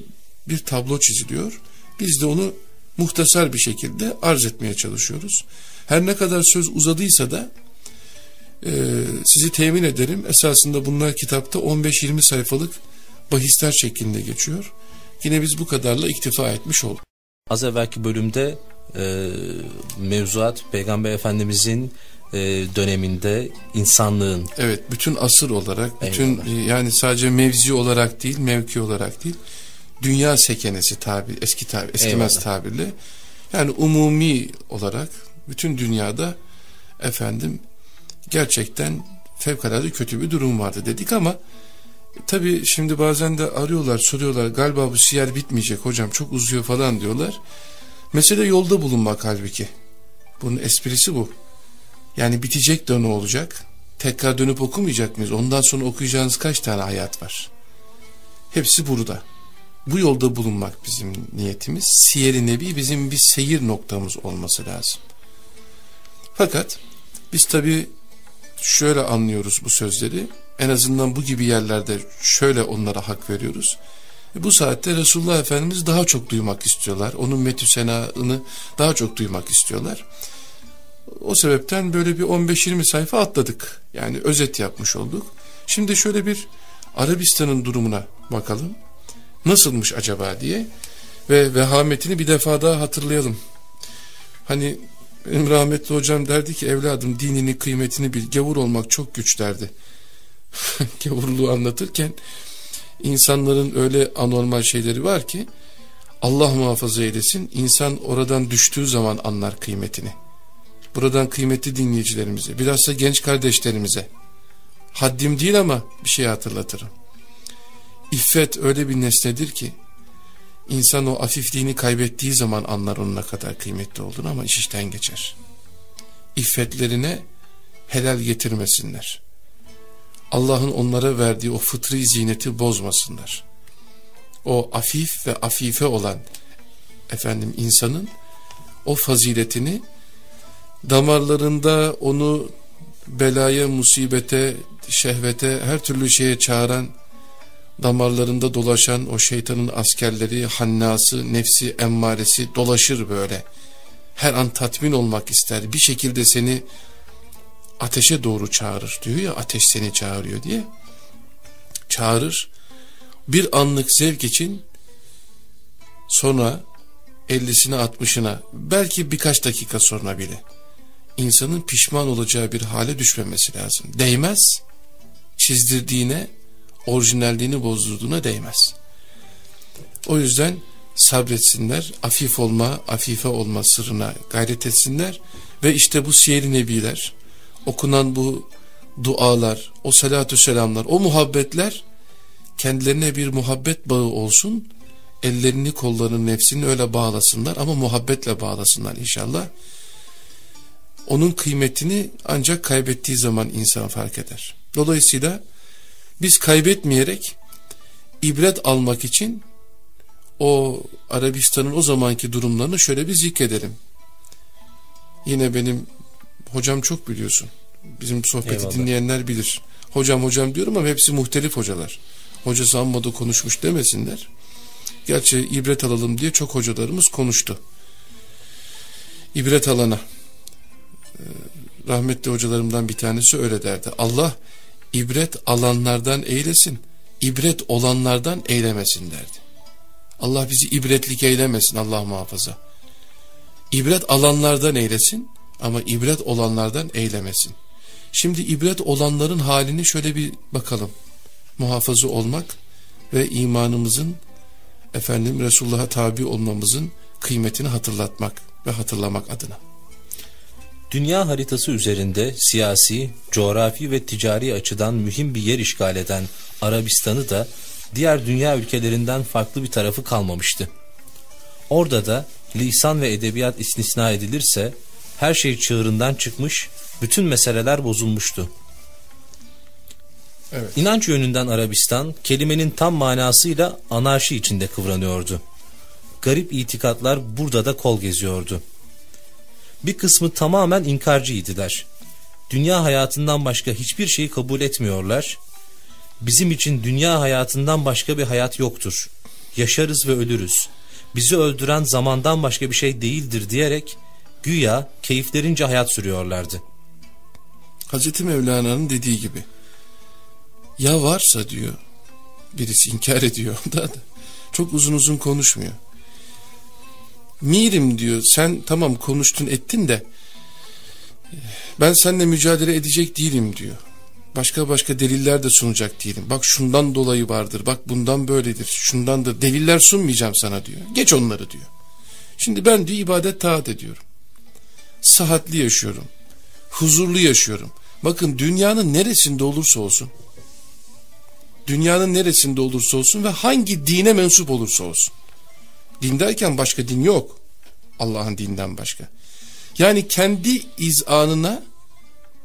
bir tablo çiziliyor. Biz de onu muhtasar bir şekilde arz etmeye çalışıyoruz. Her ne kadar söz uzadıysa da e, sizi temin ederim. Esasında bunlar kitapta 15-20 sayfalık bahisler şeklinde geçiyor. Yine biz bu kadarla iktifa etmiş olduk. Az evvelki bölümde e, mevzuat Peygamber Efendimizin e, döneminde insanlığın evet bütün asır olarak bütün Eyvallah. yani sadece mevzi olarak değil mevki olarak değil dünya sekenesi tabi eski tabi eskimez Eyvallah. tabirle yani umumi olarak bütün dünyada efendim gerçekten fevkalade kötü bir durum vardı dedik ama tabi şimdi bazen de arıyorlar soruyorlar galiba bu siyer bitmeyecek hocam çok uzuyor falan diyorlar Mesele yolda bulunmak halbuki. Bunun esprisi bu. Yani bitecek de ne olacak? Tekrar dönüp okumayacak mıyız? Ondan sonra okuyacağınız kaç tane hayat var? Hepsi burada. Bu yolda bulunmak bizim niyetimiz. Siyer-i Nebi bizim bir seyir noktamız olması lazım. Fakat biz tabi şöyle anlıyoruz bu sözleri. En azından bu gibi yerlerde şöyle onlara hak veriyoruz. Bu saatte Resulullah Efendimiz daha çok duymak istiyorlar. Onun metü sena'ını daha çok duymak istiyorlar. O sebepten böyle bir 15-20 sayfa atladık. Yani özet yapmış olduk. Şimdi şöyle bir Arabistan'ın durumuna bakalım. Nasılmış acaba diye ve vehametini bir defa daha hatırlayalım. Hani Benim rahmetli hocam derdi ki evladım dinini kıymetini bil. Gavur olmak çok güç derdi. [laughs] Gavurluğu anlatırken insanların öyle anormal şeyleri var ki Allah muhafaza eylesin insan oradan düştüğü zaman anlar kıymetini. Buradan kıymetli dinleyicilerimize bilhassa genç kardeşlerimize haddim değil ama bir şey hatırlatırım. İffet öyle bir nesnedir ki insan o afifliğini kaybettiği zaman anlar onun ne kadar kıymetli olduğunu ama iş işten geçer. İffetlerine helal getirmesinler. Allah'ın onlara verdiği o fıtri ziyneti bozmasınlar. O afif ve afife olan efendim insanın o faziletini damarlarında onu belaya, musibete, şehvete, her türlü şeye çağıran damarlarında dolaşan o şeytanın askerleri, hannası, nefsi, emmaresi dolaşır böyle. Her an tatmin olmak ister. Bir şekilde seni ateşe doğru çağırır diyor ya ateş seni çağırıyor diye. Çağırır. Bir anlık zevk için sonra ellisine altmışına belki birkaç dakika sonra bile insanın pişman olacağı bir hale düşmemesi lazım. Değmez çizdirdiğine orijinalliğini bozdurduğuna değmez. O yüzden sabretsinler, afif olma, afife olma sırrına gayret etsinler ve işte bu siyer nebiler, okunan bu dualar, o salatü selamlar, o muhabbetler kendilerine bir muhabbet bağı olsun, ellerini kollarını nefsini öyle bağlasınlar ama muhabbetle bağlasınlar inşallah. Onun kıymetini ancak kaybettiği zaman insan fark eder. Dolayısıyla biz kaybetmeyerek ibret almak için o Arabistan'ın o zamanki durumlarını şöyle bir zikredelim. Yine benim hocam çok biliyorsun. Bizim sohbeti Eyvallah. dinleyenler bilir. Hocam hocam diyorum ama hepsi muhtelif hocalar. Hocası amma da konuşmuş demesinler. Gerçi ibret alalım diye çok hocalarımız konuştu. İbret alana. Ee, rahmetli hocalarımdan bir tanesi öyle derdi. Allah ibret alanlardan eylesin, ibret olanlardan eylemesin derdi. Allah bizi ibretlik eylemesin Allah muhafaza. İbret alanlardan eylesin ama ibret olanlardan eylemesin. Şimdi ibret olanların halini şöyle bir bakalım. Muhafaza olmak ve imanımızın efendim Resulullah'a tabi olmamızın kıymetini hatırlatmak ve hatırlamak adına. Dünya haritası üzerinde siyasi, coğrafi ve ticari açıdan mühim bir yer işgal eden Arabistan'ı da diğer dünya ülkelerinden farklı bir tarafı kalmamıştı. Orada da lisan ve edebiyat istisna edilirse her şey çığırından çıkmış, bütün meseleler bozulmuştu. Evet. İnanç yönünden Arabistan kelimenin tam manasıyla anarşi içinde kıvranıyordu. Garip itikatlar burada da kol geziyordu bir kısmı tamamen inkarcıydılar. Dünya hayatından başka hiçbir şeyi kabul etmiyorlar. Bizim için dünya hayatından başka bir hayat yoktur. Yaşarız ve ölürüz. Bizi öldüren zamandan başka bir şey değildir diyerek güya keyiflerince hayat sürüyorlardı. Hazreti Mevlana'nın dediği gibi ya varsa diyor birisi inkar ediyor [laughs] da çok uzun uzun konuşmuyor. Mirim diyor sen tamam konuştun ettin de ben seninle mücadele edecek değilim diyor. Başka başka deliller de sunacak değilim. Bak şundan dolayı vardır. Bak bundan böyledir. Şundandır. Deliller sunmayacağım sana diyor. Geç onları diyor. Şimdi ben diyor ibadet taat ediyorum. Sahatli yaşıyorum. Huzurlu yaşıyorum. Bakın dünyanın neresinde olursa olsun. Dünyanın neresinde olursa olsun ve hangi dine mensup olursa olsun. Din derken başka din yok. Allah'ın dinden başka. Yani kendi izanına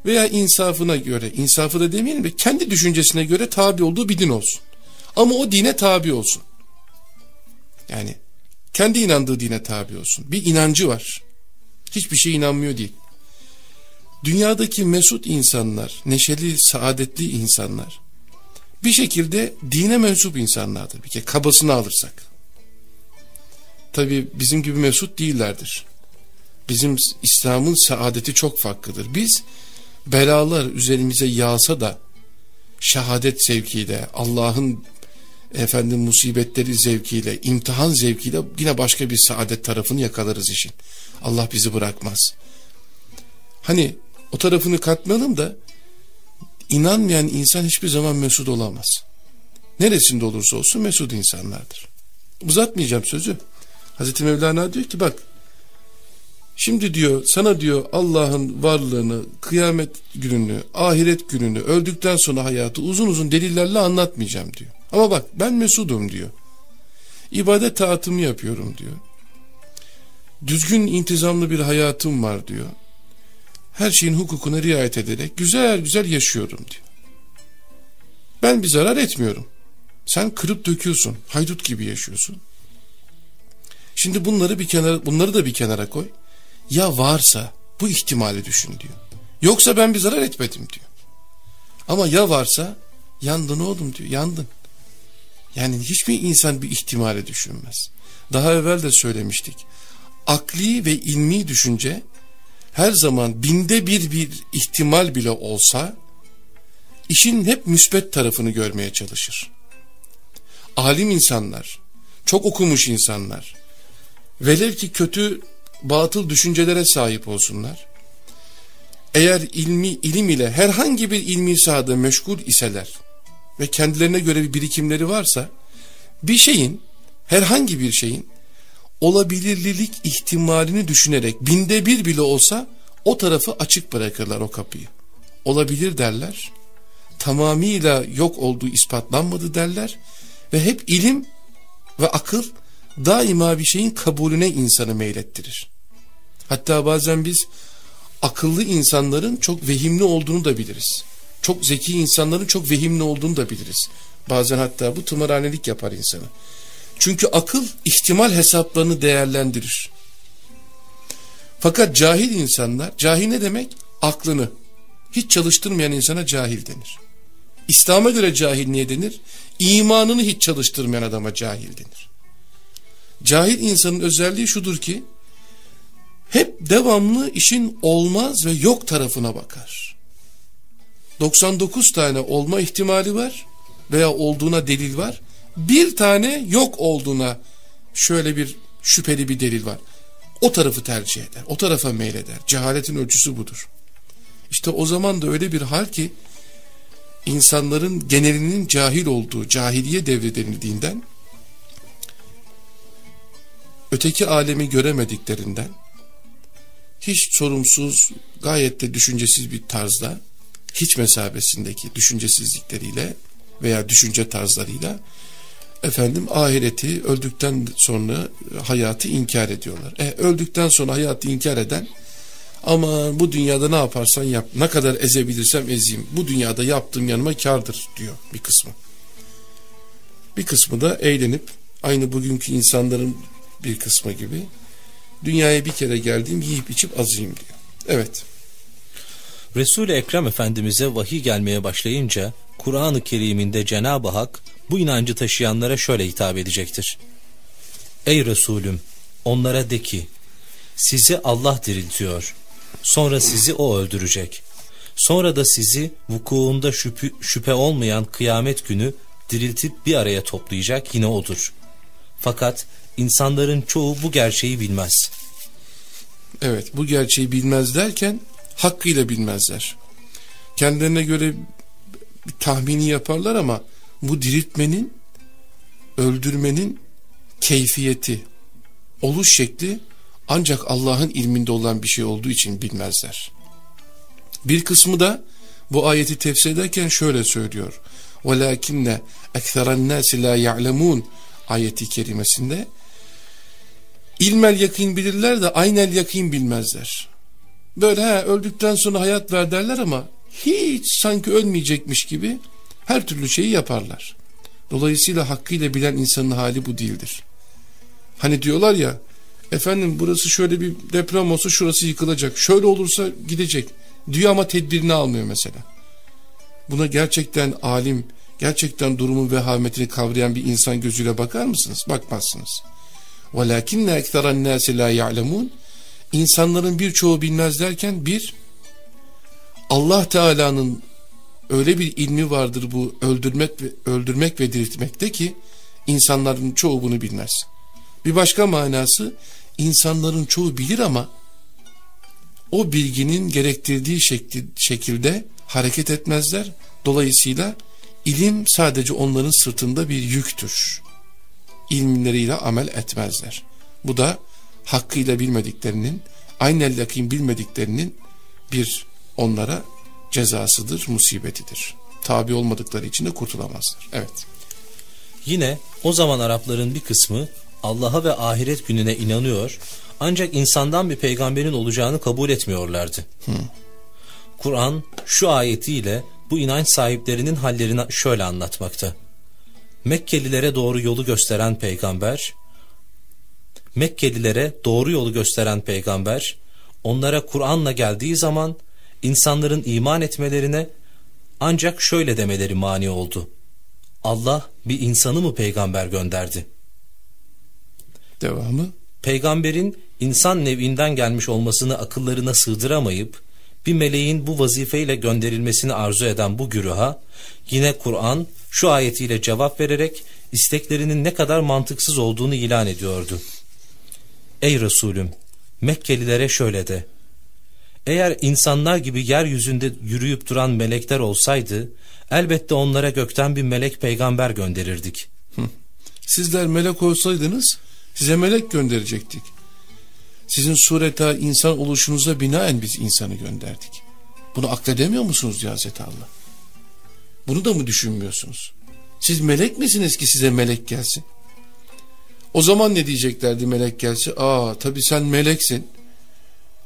veya insafına göre, insafı da demeyelim de kendi düşüncesine göre tabi olduğu bir din olsun. Ama o dine tabi olsun. Yani kendi inandığı dine tabi olsun. Bir inancı var. Hiçbir şey inanmıyor değil. Dünyadaki mesut insanlar, neşeli, saadetli insanlar bir şekilde dine mensup insanlardır. Bir kere kabasını alırsak tabi bizim gibi mesut değillerdir. Bizim İslam'ın saadeti çok farklıdır. Biz belalar üzerimize yağsa da şehadet zevkiyle, Allah'ın efendim musibetleri zevkiyle, imtihan zevkiyle yine başka bir saadet tarafını yakalarız işin. Allah bizi bırakmaz. hani o tarafını katmayalım da inanmayan insan hiçbir zaman mesut olamaz. Neresinde olursa olsun mesut insanlardır. Uzatmayacağım sözü. Hazreti Mevlana diyor ki bak Şimdi diyor sana diyor Allah'ın varlığını, kıyamet gününü, ahiret gününü, öldükten sonra hayatı uzun uzun delillerle anlatmayacağım diyor. Ama bak ben mesudum diyor. İbadet taatımı yapıyorum diyor. Düzgün intizamlı bir hayatım var diyor. Her şeyin hukukuna riayet ederek güzel güzel yaşıyorum diyor. Ben bir zarar etmiyorum. Sen kırıp döküyorsun. Haydut gibi yaşıyorsun. Şimdi bunları bir kenara, bunları da bir kenara koy. Ya varsa bu ihtimali düşün diyor. Yoksa ben bir zarar etmedim diyor. Ama ya varsa yandın oğlum diyor. Yandın. Yani hiçbir insan bir ihtimali düşünmez. Daha evvel de söylemiştik. Akli ve ilmi düşünce her zaman binde bir bir ihtimal bile olsa işin hep müsbet tarafını görmeye çalışır. Alim insanlar, çok okumuş insanlar, velev ki kötü batıl düşüncelere sahip olsunlar. Eğer ilmi ilim ile herhangi bir ilmi sahada meşgul iseler ve kendilerine göre bir birikimleri varsa bir şeyin herhangi bir şeyin olabilirlilik ihtimalini düşünerek binde bir bile olsa o tarafı açık bırakırlar o kapıyı. Olabilir derler. Tamamıyla yok olduğu ispatlanmadı derler ve hep ilim ve akıl daima bir şeyin kabulüne insanı meylettirir. Hatta bazen biz akıllı insanların çok vehimli olduğunu da biliriz. Çok zeki insanların çok vehimli olduğunu da biliriz. Bazen hatta bu tımarhanelik yapar insanı. Çünkü akıl ihtimal hesaplarını değerlendirir. Fakat cahil insanlar, cahil ne demek? Aklını hiç çalıştırmayan insana cahil denir. İslam'a göre cahil niye denir? İmanını hiç çalıştırmayan adama cahil denir. Cahil insanın özelliği şudur ki hep devamlı işin olmaz ve yok tarafına bakar. 99 tane olma ihtimali var veya olduğuna delil var. Bir tane yok olduğuna şöyle bir şüpheli bir delil var. O tarafı tercih eder. O tarafa meyleder. Cehaletin ölçüsü budur. İşte o zaman da öyle bir hal ki insanların genelinin cahil olduğu cahiliye devri denildiğinden öteki alemi göremediklerinden hiç sorumsuz gayet de düşüncesiz bir tarzda hiç mesabesindeki düşüncesizlikleriyle veya düşünce tarzlarıyla efendim ahireti öldükten sonra hayatı inkar ediyorlar. E, öldükten sonra hayatı inkar eden ama bu dünyada ne yaparsan yap ne kadar ezebilirsem ezeyim bu dünyada yaptığım yanıma kardır diyor bir kısmı. Bir kısmı da eğlenip aynı bugünkü insanların bir kısmı gibi dünyaya bir kere geldiğim yiyip içip azayım diyor. Evet. Resul-i Ekrem Efendimiz'e vahiy gelmeye başlayınca Kur'an-ı Kerim'inde Cenab-ı Hak bu inancı taşıyanlara şöyle hitap edecektir. Ey Resulüm onlara de ki sizi Allah diriltiyor. Sonra sizi o öldürecek. Sonra da sizi vukuunda şüphe, şüphe olmayan kıyamet günü diriltip bir araya toplayacak yine odur. Fakat insanların çoğu bu gerçeği bilmez. Evet bu gerçeği bilmez derken hakkıyla bilmezler. Kendilerine göre bir tahmini yaparlar ama bu diriltmenin, öldürmenin keyfiyeti, oluş şekli ancak Allah'ın ilminde olan bir şey olduğu için bilmezler. Bir kısmı da bu ayeti tefsir ederken şöyle söylüyor. وَلَاكِنَّ اَكْثَرَ النَّاسِ لَا يَعْلَمُونَ ayeti kerimesinde ilmel yakin bilirler de aynel yakin bilmezler. Böyle he, öldükten sonra hayat ver derler ama hiç sanki ölmeyecekmiş gibi her türlü şeyi yaparlar. Dolayısıyla hakkıyla bilen insanın hali bu değildir. Hani diyorlar ya efendim burası şöyle bir deprem olsa şurası yıkılacak. Şöyle olursa gidecek. Diyor ama tedbirini almıyor mesela. Buna gerçekten alim, gerçekten durumun vehametini kavrayan bir insan gözüyle bakar mısınız? Bakmazsınız. وَلَاكِنَّ اَكْتَرَ النَّاسِ لَا يَعْلَمُونَ İnsanların birçoğu bilmez derken bir, Allah Teala'nın öyle bir ilmi vardır bu öldürmek ve, öldürmek ve diriltmekte ki insanların çoğu bunu bilmez. Bir başka manası insanların çoğu bilir ama o bilginin gerektirdiği şekli, şekilde hareket etmezler. Dolayısıyla ilim sadece onların sırtında bir yüktür. İlmleriyle amel etmezler. Bu da hakkıyla bilmediklerinin, aynel yakin bilmediklerinin bir onlara cezasıdır, musibetidir. Tabi olmadıkları için de kurtulamazlar. Evet. Yine o zaman Arapların bir kısmı Allah'a ve ahiret gününe inanıyor ancak insandan bir peygamberin olacağını kabul etmiyorlardı. Kur'an şu ayetiyle bu inanç sahiplerinin hallerini şöyle anlatmakta. Mekkelilere doğru yolu gösteren peygamber, Mekkelilere doğru yolu gösteren peygamber, onlara Kur'an'la geldiği zaman insanların iman etmelerine ancak şöyle demeleri mani oldu. Allah bir insanı mı peygamber gönderdi? Devamı? Peygamberin insan nevinden gelmiş olmasını akıllarına sığdıramayıp bir meleğin bu vazifeyle gönderilmesini arzu eden bu güruha yine Kur'an şu ayetiyle cevap vererek isteklerinin ne kadar mantıksız olduğunu ilan ediyordu. Ey Resulüm Mekkelilere şöyle de eğer insanlar gibi yeryüzünde yürüyüp duran melekler olsaydı elbette onlara gökten bir melek peygamber gönderirdik. Sizler melek olsaydınız size melek gönderecektik. Sizin sureta insan oluşunuza binaen biz insanı gönderdik. Bunu akledemiyor musunuz ya Hazreti Allah? Bunu da mı düşünmüyorsunuz? Siz melek misiniz ki size melek gelsin? O zaman ne diyeceklerdi melek gelse? Aa tabii sen meleksin.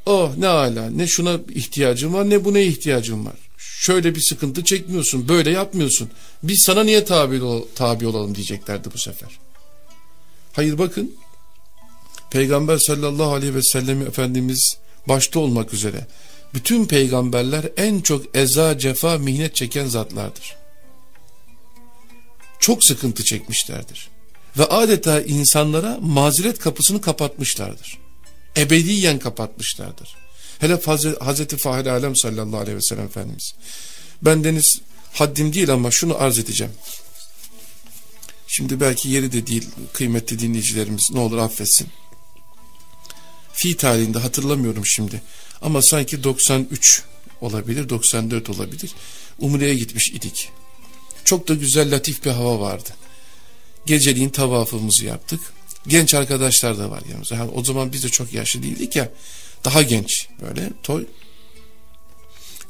Oh ne ala ne şuna ihtiyacın var ne buna ihtiyacın var. Şöyle bir sıkıntı çekmiyorsun böyle yapmıyorsun. Biz sana niye tabi, tabi olalım diyeceklerdi bu sefer. Hayır bakın Peygamber sallallahu aleyhi ve sellem Efendimiz başta olmak üzere bütün peygamberler en çok eza, cefa, mihnet çeken zatlardır. Çok sıkıntı çekmişlerdir. Ve adeta insanlara mazeret kapısını kapatmışlardır. Ebediyen kapatmışlardır. Hele Hazreti Fahri Alem sallallahu aleyhi ve sellem Efendimiz. Ben deniz haddim değil ama şunu arz edeceğim. Şimdi belki yeri de değil kıymetli dinleyicilerimiz ne olur affetsin fi tarihinde hatırlamıyorum şimdi. Ama sanki 93 olabilir, 94 olabilir. Umre'ye gitmiş idik. Çok da güzel latif bir hava vardı. Geceliğin tavafımızı yaptık. Genç arkadaşlar da var yanımızda. Yani o zaman biz de çok yaşlı değildik ya. Daha genç böyle toy.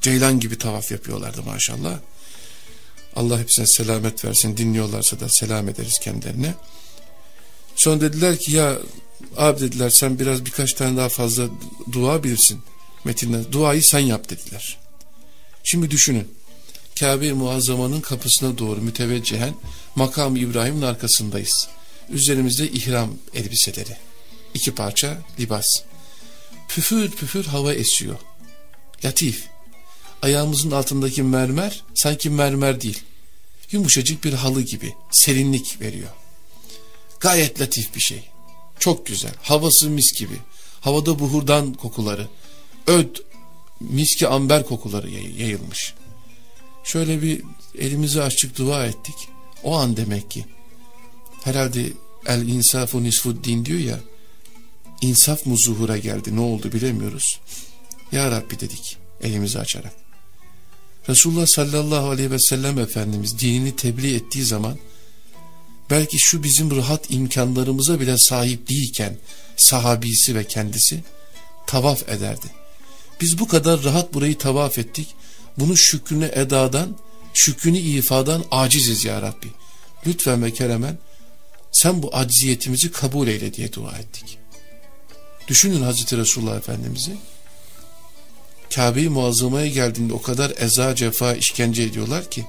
Ceylan gibi tavaf yapıyorlardı maşallah. Allah hepsine selamet versin. Dinliyorlarsa da selam ederiz kendilerine. Sonra dediler ki ya Abi dediler sen biraz birkaç tane daha fazla dua bilirsin. Metinler duayı sen yap dediler. Şimdi düşünün. Kabe-i Muazzama'nın kapısına doğru müteveccihen makam İbrahim'in arkasındayız. Üzerimizde ihram elbiseleri. iki parça libas. Püfür püfür hava esiyor. Latif. Ayağımızın altındaki mermer sanki mermer değil. Yumuşacık bir halı gibi serinlik veriyor. Gayet latif bir şey. Çok güzel. Havası mis gibi. Havada buhurdan kokuları. Öd, miski amber kokuları yayılmış. Şöyle bir elimizi açık dua ettik. O an demek ki herhalde el insafu nisfu din diyor ya insaf mı zuhura geldi ne oldu bilemiyoruz. Ya Rabbi dedik elimizi açarak. Resulullah sallallahu aleyhi ve sellem Efendimiz dinini tebliğ ettiği zaman belki şu bizim rahat imkanlarımıza bile sahip değilken sahabisi ve kendisi tavaf ederdi. Biz bu kadar rahat burayı tavaf ettik. Bunu şükrüne edadan, şükrünü ifadan aciziz ya Rabbi. Lütfen ve keremen sen bu acziyetimizi kabul eyle diye dua ettik. Düşünün Hazreti Resulullah Efendimiz'i. Kabe-i Muazzama'ya geldiğinde o kadar eza, cefa, işkence ediyorlar ki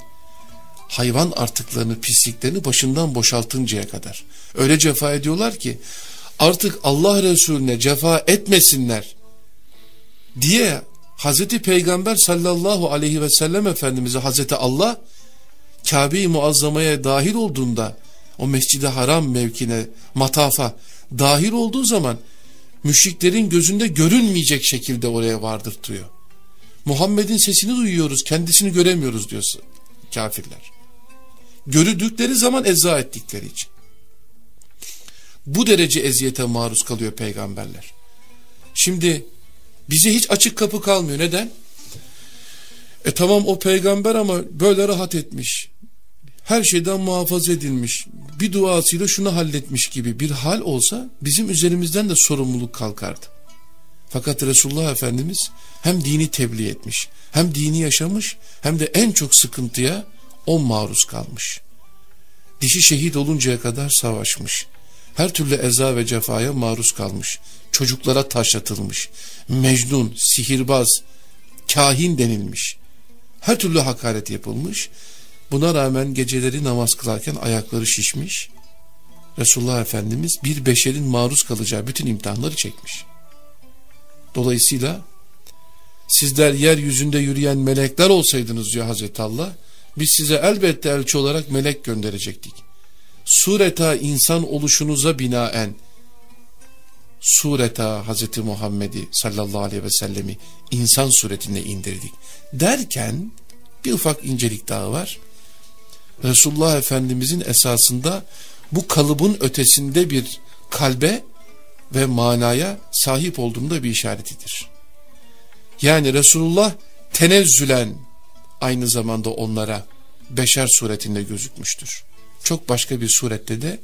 hayvan artıklarını, pisliklerini başından boşaltıncaya kadar. Öyle cefa ediyorlar ki artık Allah Resulüne cefa etmesinler diye Hazreti Peygamber sallallahu aleyhi ve sellem Efendimiz'e Hazreti Allah Kabe-i Muazzama'ya dahil olduğunda o mescide haram mevkine matafa dahil olduğu zaman müşriklerin gözünde görünmeyecek şekilde oraya vardırtıyor. Muhammed'in sesini duyuyoruz kendisini göremiyoruz diyor kafirler. Görüldükleri zaman eza ettikleri için. Bu derece eziyete maruz kalıyor peygamberler. Şimdi Bize hiç açık kapı kalmıyor. Neden? E tamam o peygamber ama böyle rahat etmiş. Her şeyden muhafaza edilmiş. Bir duasıyla şunu halletmiş gibi bir hal olsa bizim üzerimizden de sorumluluk kalkardı. Fakat Resulullah Efendimiz hem dini tebliğ etmiş, hem dini yaşamış, hem de en çok sıkıntıya o maruz kalmış. Dişi şehit oluncaya kadar savaşmış. Her türlü eza ve cefaya maruz kalmış. Çocuklara taşlatılmış. Mecnun, sihirbaz, kahin denilmiş. Her türlü hakaret yapılmış. Buna rağmen geceleri namaz kılarken ayakları şişmiş. Resulullah Efendimiz bir beşerin maruz kalacağı bütün imtihanları çekmiş. Dolayısıyla sizler yeryüzünde yürüyen melekler olsaydınız diyor Hazreti Allah biz size elbette elçi olarak melek gönderecektik. Sureta insan oluşunuza binaen sureta Hazreti Muhammed'i sallallahu aleyhi ve sellemi insan suretinde indirdik. Derken bir ufak incelik daha var. Resulullah Efendimizin esasında bu kalıbın ötesinde bir kalbe ve manaya sahip olduğunda bir işaretidir. Yani Resulullah tenezzülen aynı zamanda onlara beşer suretinde gözükmüştür. Çok başka bir surette de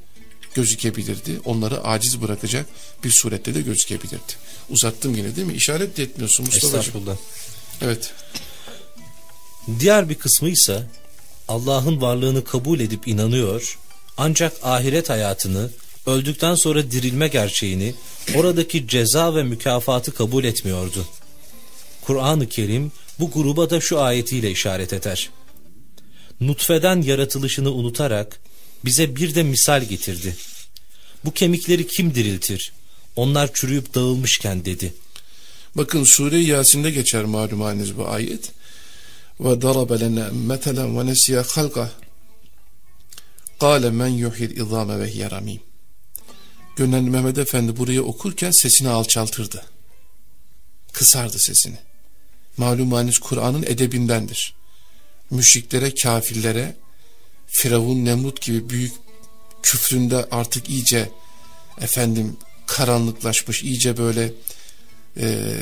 gözükebilirdi. Onları aciz bırakacak bir surette de gözükebilirdi. Uzattım yine değil mi? İşaret de etmiyorsun Mustafa'cığım. Estağfurullah. Evet. Diğer bir kısmı ise Allah'ın varlığını kabul edip inanıyor ancak ahiret hayatını öldükten sonra dirilme gerçeğini oradaki ceza ve mükafatı kabul etmiyordu. Kur'an-ı Kerim bu gruba da şu ayetiyle işaret eder. Nutfeden yaratılışını unutarak bize bir de misal getirdi. Bu kemikleri kim diriltir? Onlar çürüyüp dağılmışken dedi. Bakın Sure-i Yasin'de geçer malum bu ayet. Ve darabe lena metelen ve nesiye halka Kale men yuhil izame ve hiye ramim. Gönenli Mehmet Efendi burayı okurken sesini alçaltırdı. Kısardı sesini. Malum Kur'an'ın edebindendir. Müşriklere, kafirlere, Firavun, Nemrut gibi büyük küfründe artık iyice efendim karanlıklaşmış, iyice böyle e,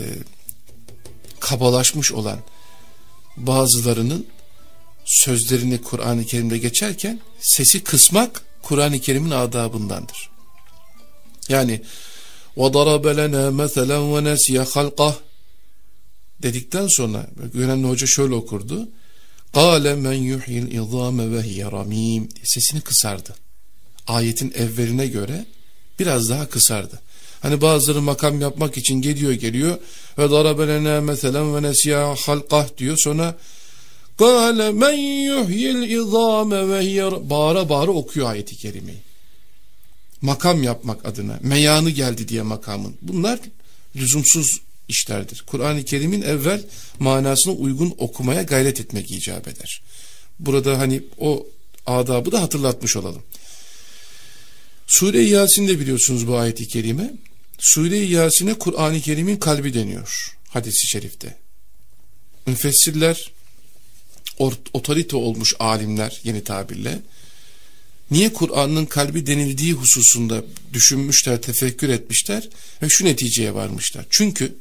kabalaşmış olan bazılarının sözlerini Kur'an-ı Kerim'de geçerken sesi kısmak Kur'an-ı Kerim'in adabındandır. Yani وَضَرَبَ لَنَا مَثَلًا وَنَسْيَ خَلْقَهِ dedikten sonra önemli hoca şöyle okurdu. Kale men yuhyil izame ve hiye ramim. Sesini kısardı. Ayetin evveline göre biraz daha kısardı. Hani bazıları makam yapmak için geliyor geliyor ve darabelena meselen ve nesiya halkah diyor sonra Kale men yuhyil izame ve hiye bağıra bağıra okuyor ayeti kerimeyi. Makam yapmak adına meyanı geldi diye makamın. Bunlar lüzumsuz işlerdir. Kur'an-ı Kerim'in evvel manasına uygun okumaya gayret etmek icap eder. Burada hani o adabı da hatırlatmış olalım. Sure-i Yasin'de biliyorsunuz bu ayeti kerime. Sure-i Yasin'e Kur'an-ı Kerim'in kalbi deniyor hadisi şerifte. Müfessirler otorite olmuş alimler yeni tabirle niye Kur'an'ın kalbi denildiği hususunda düşünmüşler, tefekkür etmişler ve şu neticeye varmışlar. Çünkü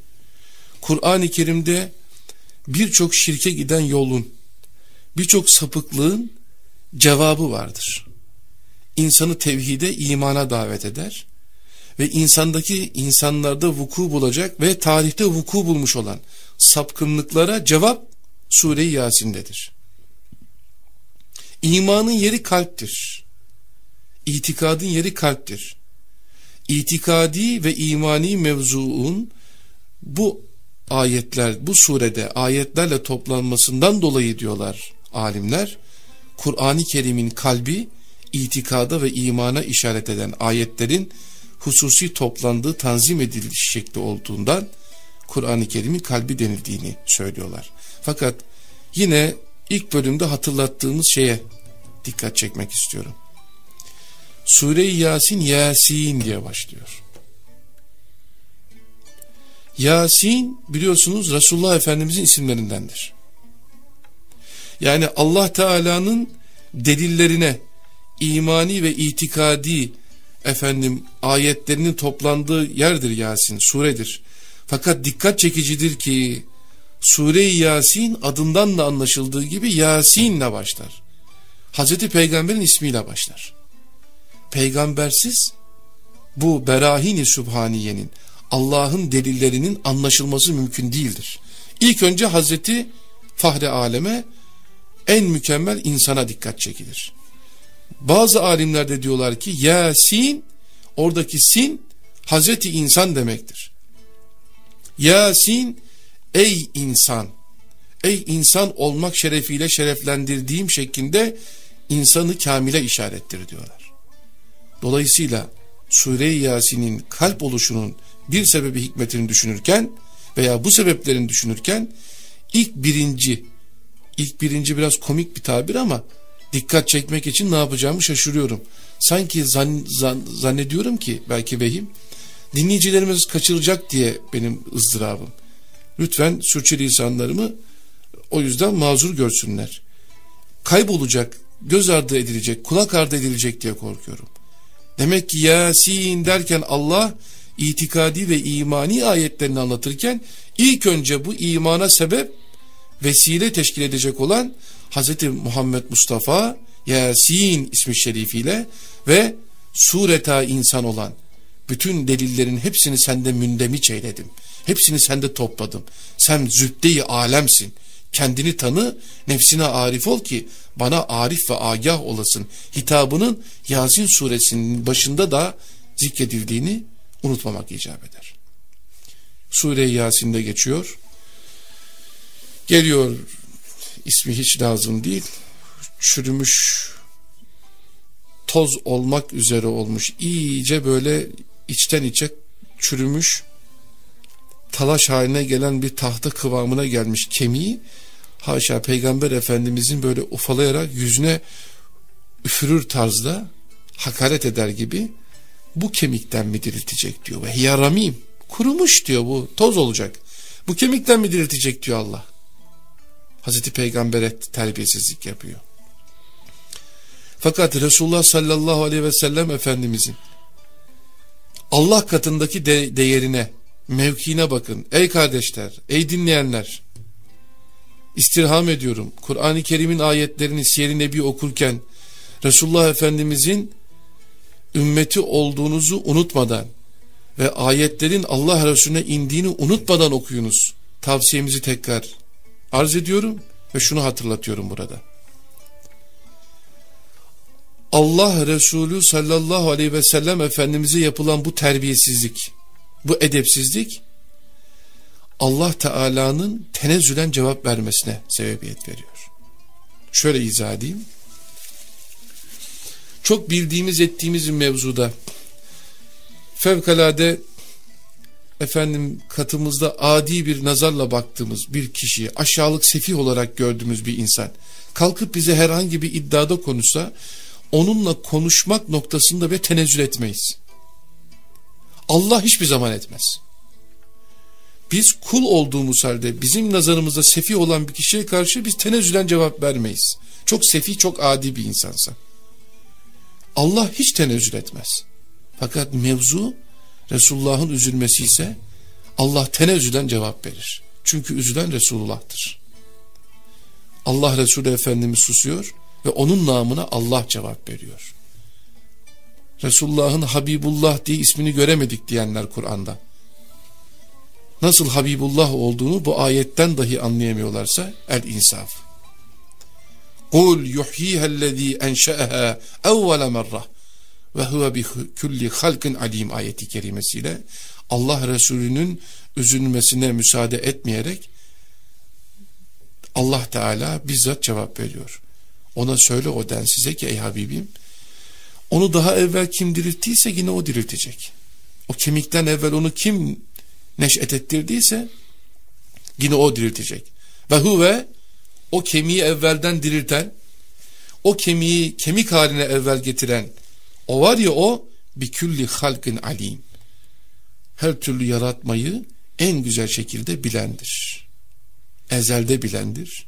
Kur'an-ı Kerim'de birçok şirke giden yolun, birçok sapıklığın cevabı vardır. İnsanı tevhide, imana davet eder ve insandaki insanlarda vuku bulacak ve tarihte vuku bulmuş olan sapkınlıklara cevap Sure-i Yasin'dedir. İmanın yeri kalptir. İtikadın yeri kalptir. İtikadi ve imani mevzuun bu ayetler, bu surede ayetlerle toplanmasından dolayı diyorlar alimler, Kur'an-ı Kerim'in kalbi itikada ve imana işaret eden ayetlerin hususi toplandığı tanzim edilmiş şekli olduğundan Kur'an-ı Kerim'in kalbi denildiğini söylüyorlar. Fakat yine ilk bölümde hatırlattığımız şeye dikkat çekmek istiyorum. Sure-i Yasin Yasin diye başlıyor. Yasin biliyorsunuz Resulullah Efendimizin isimlerindendir. Yani Allah Teala'nın delillerine imani ve itikadi efendim ayetlerinin toplandığı yerdir Yasin, suredir. Fakat dikkat çekicidir ki Sure-i Yasin adından da anlaşıldığı gibi Yasin'le başlar. Hazreti Peygamber'in ismiyle başlar. Peygambersiz bu berahini sübhaniyenin Allah'ın delillerinin anlaşılması mümkün değildir. İlk önce Hazreti Fahri Aleme en mükemmel insana dikkat çekilir. Bazı alimler de diyorlar ki Yasin oradaki sin Hazreti insan demektir. Yasin ey insan ey insan olmak şerefiyle şereflendirdiğim şeklinde insanı kamile işarettir diyorlar. Dolayısıyla Sure-i Yasin'in kalp oluşunun bir sebebi hikmetini düşünürken veya bu sebeplerini düşünürken ilk birinci ilk birinci biraz komik bir tabir ama dikkat çekmek için ne yapacağımı şaşırıyorum. Sanki zan, zan, zannediyorum ki belki vehim dinleyicilerimiz kaçıracak diye benim ızdırabım. Lütfen sürçülisanlarımı o yüzden mazur görsünler. Kaybolacak, göz ardı edilecek, kulak ardı edilecek diye korkuyorum. Demek ki Yasin derken Allah itikadi ve imani ayetlerini anlatırken ilk önce bu imana sebep vesile teşkil edecek olan Hz. Muhammed Mustafa Yasin ismi şerifiyle ve sureta insan olan bütün delillerin hepsini sende mündemiç eyledim. Hepsini sende topladım. Sen zübde-i alemsin. Kendini tanı, nefsine arif ol ki bana arif ve agah olasın. Hitabının Yasin suresinin başında da zikredildiğini unutmamak icap eder. Sure-i Yasin'de geçiyor. Geliyor ismi hiç lazım değil. Çürümüş toz olmak üzere olmuş. iyice böyle içten içe çürümüş talaş haline gelen bir tahta kıvamına gelmiş kemiği haşa peygamber efendimizin böyle ufalayarak yüzüne üfürür tarzda hakaret eder gibi bu kemikten mi diriltecek diyor. Ve yaramim kurumuş diyor bu toz olacak. Bu kemikten mi diriltecek diyor Allah. Hazreti Peygamber'e terbiyesizlik yapıyor. Fakat Resulullah sallallahu aleyhi ve sellem Efendimizin Allah katındaki de değerine mevkine bakın. Ey kardeşler ey dinleyenler istirham ediyorum. Kur'an-ı Kerim'in ayetlerini Siyer-i Nebi okurken Resulullah Efendimizin ümmeti olduğunuzu unutmadan ve ayetlerin Allah Resulüne indiğini unutmadan okuyunuz. Tavsiyemizi tekrar arz ediyorum ve şunu hatırlatıyorum burada. Allah Resulü sallallahu aleyhi ve sellem Efendimiz'e yapılan bu terbiyesizlik, bu edepsizlik Allah Teala'nın tenezzülen cevap vermesine sebebiyet veriyor. Şöyle izah edeyim. Çok bildiğimiz ettiğimiz bir mevzuda fevkalade efendim katımızda adi bir nazarla baktığımız bir kişiyi aşağılık sefih olarak gördüğümüz bir insan kalkıp bize herhangi bir iddiada konuşsa onunla konuşmak noktasında ve tenezzül etmeyiz. Allah hiçbir zaman etmez. Biz kul olduğumuz halde bizim nazarımızda sefi olan bir kişiye karşı biz tenezzülen cevap vermeyiz. Çok sefi, çok adi bir insansa. Allah hiç tenezzül etmez. Fakat mevzu Resulullah'ın üzülmesi ise Allah tenezzülen cevap verir. Çünkü üzülen Resulullah'tır. Allah Resulü Efendimiz susuyor ve onun namına Allah cevap veriyor. Resulullah'ın Habibullah diye ismini göremedik diyenler Kur'an'da. Nasıl Habibullah olduğunu bu ayetten dahi anlayamıyorlarsa el insaf. Kul yuhyihellezî enşe'eha evvele merrah ve huve bi kulli halkin alim ayeti kerimesiyle Allah Resulü'nün üzülmesine müsaade etmeyerek Allah Teala bizzat cevap veriyor. Ona söyle o densize ki ey Habibim onu daha evvel kim dirilttiyse yine o diriltecek. O kemikten evvel onu kim neşet ettirdiyse yine o diriltecek. Ve huve o kemiği evvelden dirilten o kemiği kemik haline evvel getiren o var ya o bir külli halkın alim. Her türlü yaratmayı en güzel şekilde bilendir. Ezelde bilendir.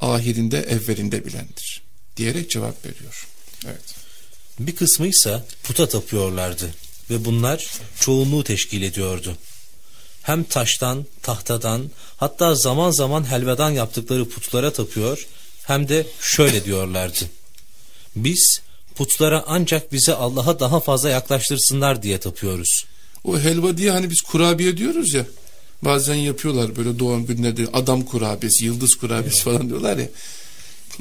Ahirinde evvelinde bilendir. Diyerek cevap veriyor. Evet. Bir kısmı ise puta tapıyorlardı ve bunlar çoğunluğu teşkil ediyordu. Hem taştan, tahtadan, hatta zaman zaman helvadan yaptıkları putlara tapıyor, hem de şöyle diyorlardı. Biz putlara ancak bize Allah'a daha fazla yaklaştırsınlar diye tapıyoruz. O helva diye hani biz kurabiye diyoruz ya. Bazen yapıyorlar böyle doğum günlerinde adam kurabiyesi, yıldız kurabiyesi falan diyorlar ya.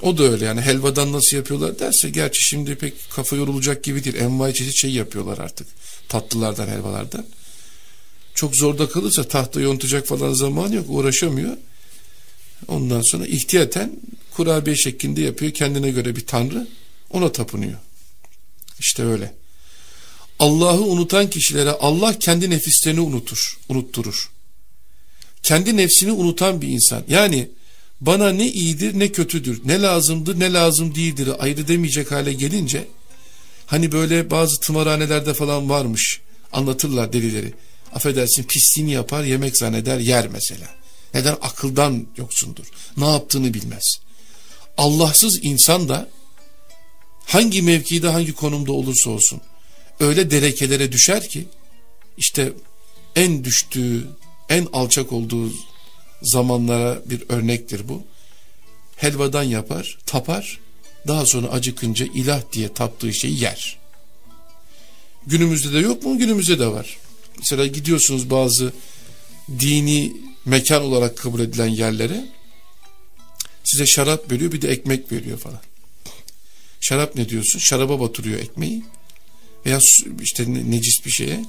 O da öyle yani helvadan nasıl yapıyorlar derse gerçi şimdi pek kafa yorulacak gibi değil. Envai çeşit şey yapıyorlar artık. Tatlılardan, helvalardan. Çok zorda kalırsa tahta yontacak falan zaman yok. Uğraşamıyor. Ondan sonra ihtiyaten kurabiye şeklinde yapıyor. Kendine göre bir tanrı. Ona tapınıyor. İşte öyle. Allah'ı unutan kişilere Allah kendi nefislerini unutur, unutturur. Kendi nefsini unutan bir insan. Yani bana ne iyidir ne kötüdür, ne lazımdır ne lazım değildir ayrı demeyecek hale gelince hani böyle bazı tımarhanelerde falan varmış anlatırlar delileri. Affedersin pisliğini yapar yemek zanneder yer mesela. Neden? Akıldan yoksundur. Ne yaptığını bilmez. Allahsız insan da hangi mevkide hangi konumda olursa olsun öyle derekelere düşer ki işte en düştüğü en alçak olduğu zamanlara bir örnektir bu. Helvadan yapar, tapar, daha sonra acıkınca ilah diye taptığı şeyi yer. Günümüzde de yok mu? Günümüzde de var. Mesela gidiyorsunuz bazı dini mekan olarak kabul edilen yerlere size şarap veriyor bir de ekmek veriyor falan. Şarap ne diyorsun? Şaraba batırıyor ekmeği veya işte necis bir şeye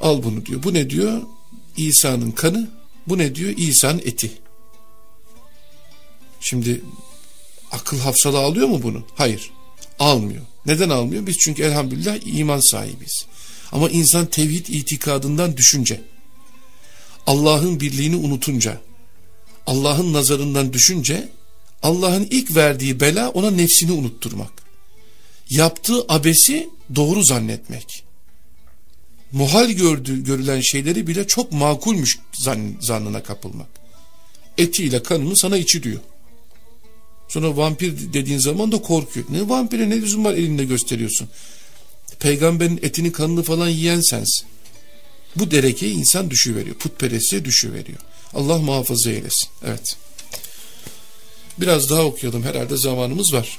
al bunu diyor. Bu ne diyor? İsa'nın kanı bu ne diyor? İsa'nın eti. Şimdi akıl hafsalı alıyor mu bunu? Hayır. Almıyor. Neden almıyor? Biz çünkü elhamdülillah iman sahibiyiz. Ama insan tevhid itikadından düşünce, Allah'ın birliğini unutunca, Allah'ın nazarından düşünce, Allah'ın ilk verdiği bela ona nefsini unutturmak. Yaptığı abesi doğru zannetmek muhal gördü, görülen şeyleri bile çok makulmüş zan, zannına kapılmak. Etiyle kanını sana içi diyor. Sonra vampir dediğin zaman da korkuyor. Ne vampire ne lüzum var elinde gösteriyorsun. Peygamberin etini kanını falan yiyen sensin. Bu derekeye insan düşüveriyor. Putperestliğe düşüveriyor. Allah muhafaza eylesin. Evet. Biraz daha okuyalım. Herhalde zamanımız var.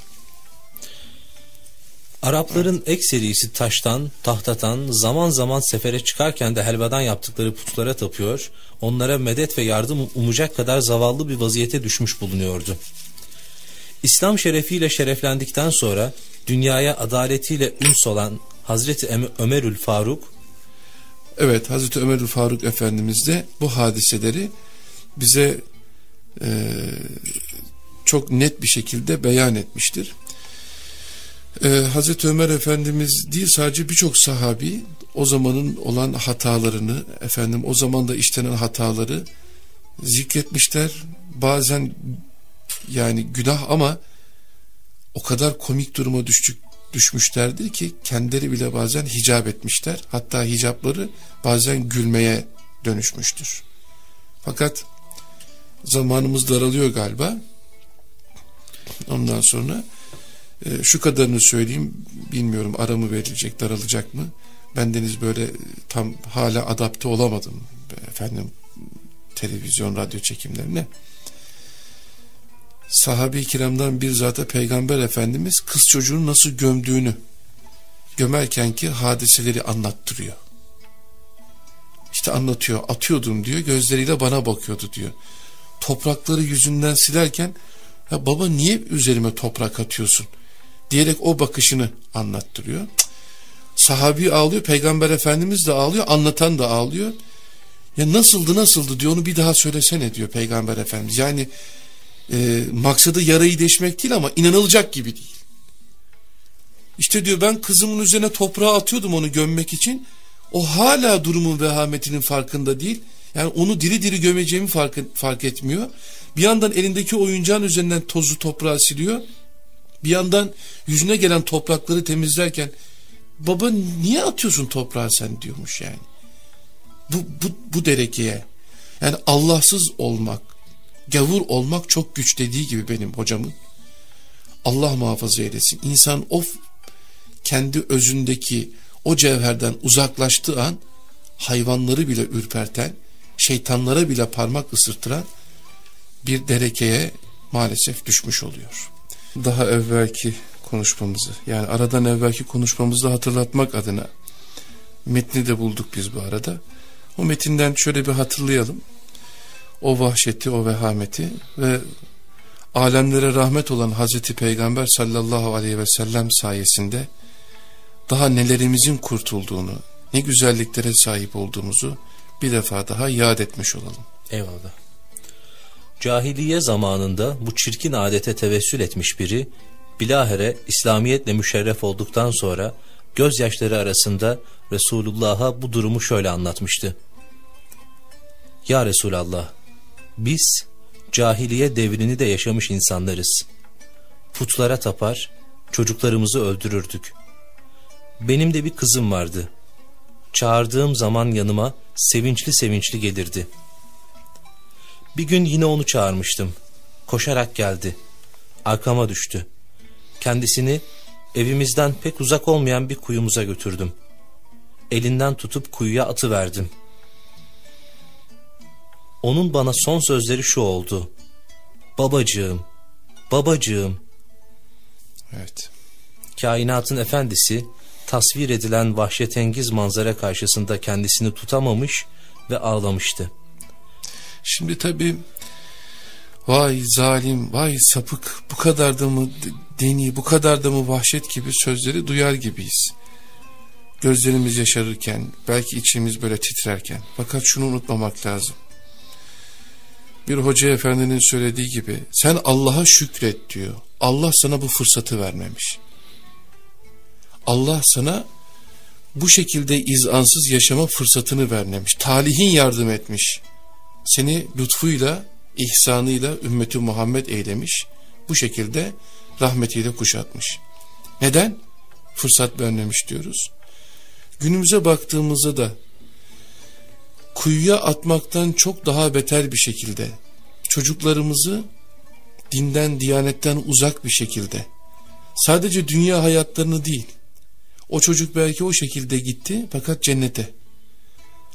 Arapların ekserisi taştan, tahtadan, zaman zaman sefere çıkarken de helvadan yaptıkları putlara tapıyor, onlara medet ve yardım umacak kadar zavallı bir vaziyete düşmüş bulunuyordu. İslam şerefiyle şereflendikten sonra dünyaya adaletiyle üns olan Hazreti Ömerül Faruk Evet Hazreti Ömerül Faruk Efendimiz de bu hadiseleri bize e, çok net bir şekilde beyan etmiştir e, Hazreti Ömer Efendimiz değil sadece birçok sahabi o zamanın olan hatalarını efendim o zaman da işlenen hataları zikretmişler. Bazen yani günah ama o kadar komik duruma düştük, düşmüşlerdir ki kendileri bile bazen hicap etmişler. Hatta hicapları bazen gülmeye dönüşmüştür. Fakat zamanımız daralıyor galiba. Ondan sonra e, şu kadarını söyleyeyim bilmiyorum aramı verilecek daralacak mı bendeniz böyle tam hala adapte olamadım efendim televizyon radyo çekimlerine sahabe-i kiramdan bir zata peygamber efendimiz kız çocuğunu nasıl gömdüğünü gömerken ki hadiseleri anlattırıyor işte anlatıyor atıyordum diyor gözleriyle bana bakıyordu diyor toprakları yüzünden silerken ya baba niye üzerime toprak atıyorsun diyerek o bakışını anlattırıyor. Sahabi ağlıyor, peygamber efendimiz de ağlıyor, anlatan da ağlıyor. Ya nasıldı nasıldı diyor onu bir daha söylesene diyor peygamber efendimiz. Yani e, maksadı yarayı deşmek değil ama inanılacak gibi değil. İşte diyor ben kızımın üzerine toprağa atıyordum onu gömmek için. O hala durumun vehametinin farkında değil. Yani onu diri diri gömeceğimi fark, fark etmiyor. Bir yandan elindeki oyuncağın üzerinden tozu toprağı siliyor. Bir yandan yüzüne gelen toprakları temizlerken baba niye atıyorsun toprağı sen diyormuş yani. Bu, bu, bu derekeye yani Allahsız olmak, gavur olmak çok güç dediği gibi benim hocamın. Allah muhafaza eylesin. İnsan o kendi özündeki o cevherden uzaklaştığı an hayvanları bile ürperten, şeytanlara bile parmak ısırtıran bir derekeye maalesef düşmüş oluyor. Daha evvelki konuşmamızı yani aradan evvelki konuşmamızı hatırlatmak adına metni de bulduk biz bu arada. O metinden şöyle bir hatırlayalım. O vahşeti, o vehameti ve alemlere rahmet olan Hazreti Peygamber sallallahu aleyhi ve sellem sayesinde daha nelerimizin kurtulduğunu, ne güzelliklere sahip olduğumuzu bir defa daha yad etmiş olalım. Eyvallah. Cahiliye zamanında bu çirkin adete tevessül etmiş biri, bilahere İslamiyetle müşerref olduktan sonra gözyaşları arasında Resulullah'a bu durumu şöyle anlatmıştı. Ya Resulallah, biz cahiliye devrini de yaşamış insanlarız. Putlara tapar, çocuklarımızı öldürürdük. Benim de bir kızım vardı. Çağırdığım zaman yanıma sevinçli sevinçli gelirdi. Bir gün yine onu çağırmıştım. Koşarak geldi. Arkama düştü. Kendisini evimizden pek uzak olmayan bir kuyumuza götürdüm. Elinden tutup kuyuya atıverdim. Onun bana son sözleri şu oldu. Babacığım, babacığım. Evet. Kainatın efendisi tasvir edilen vahşetengiz manzara karşısında kendisini tutamamış ve ağlamıştı. Şimdi tabi vay zalim, vay sapık bu kadar da mı deni, bu kadar da mı vahşet gibi sözleri duyar gibiyiz. Gözlerimiz yaşarırken, belki içimiz böyle titrerken. Fakat şunu unutmamak lazım. Bir hoca efendinin söylediği gibi sen Allah'a şükret diyor. Allah sana bu fırsatı vermemiş. Allah sana bu şekilde izansız yaşama fırsatını vermemiş. Talihin yardım etmiş. Seni lütfuyla, ihsanıyla ümmeti Muhammed eylemiş. Bu şekilde rahmetiyle kuşatmış. Neden? Fırsat vermemiş diyoruz. Günümüze baktığımızda da kuyuya atmaktan çok daha beter bir şekilde çocuklarımızı dinden, diyanetten uzak bir şekilde sadece dünya hayatlarını değil o çocuk belki o şekilde gitti fakat cennete.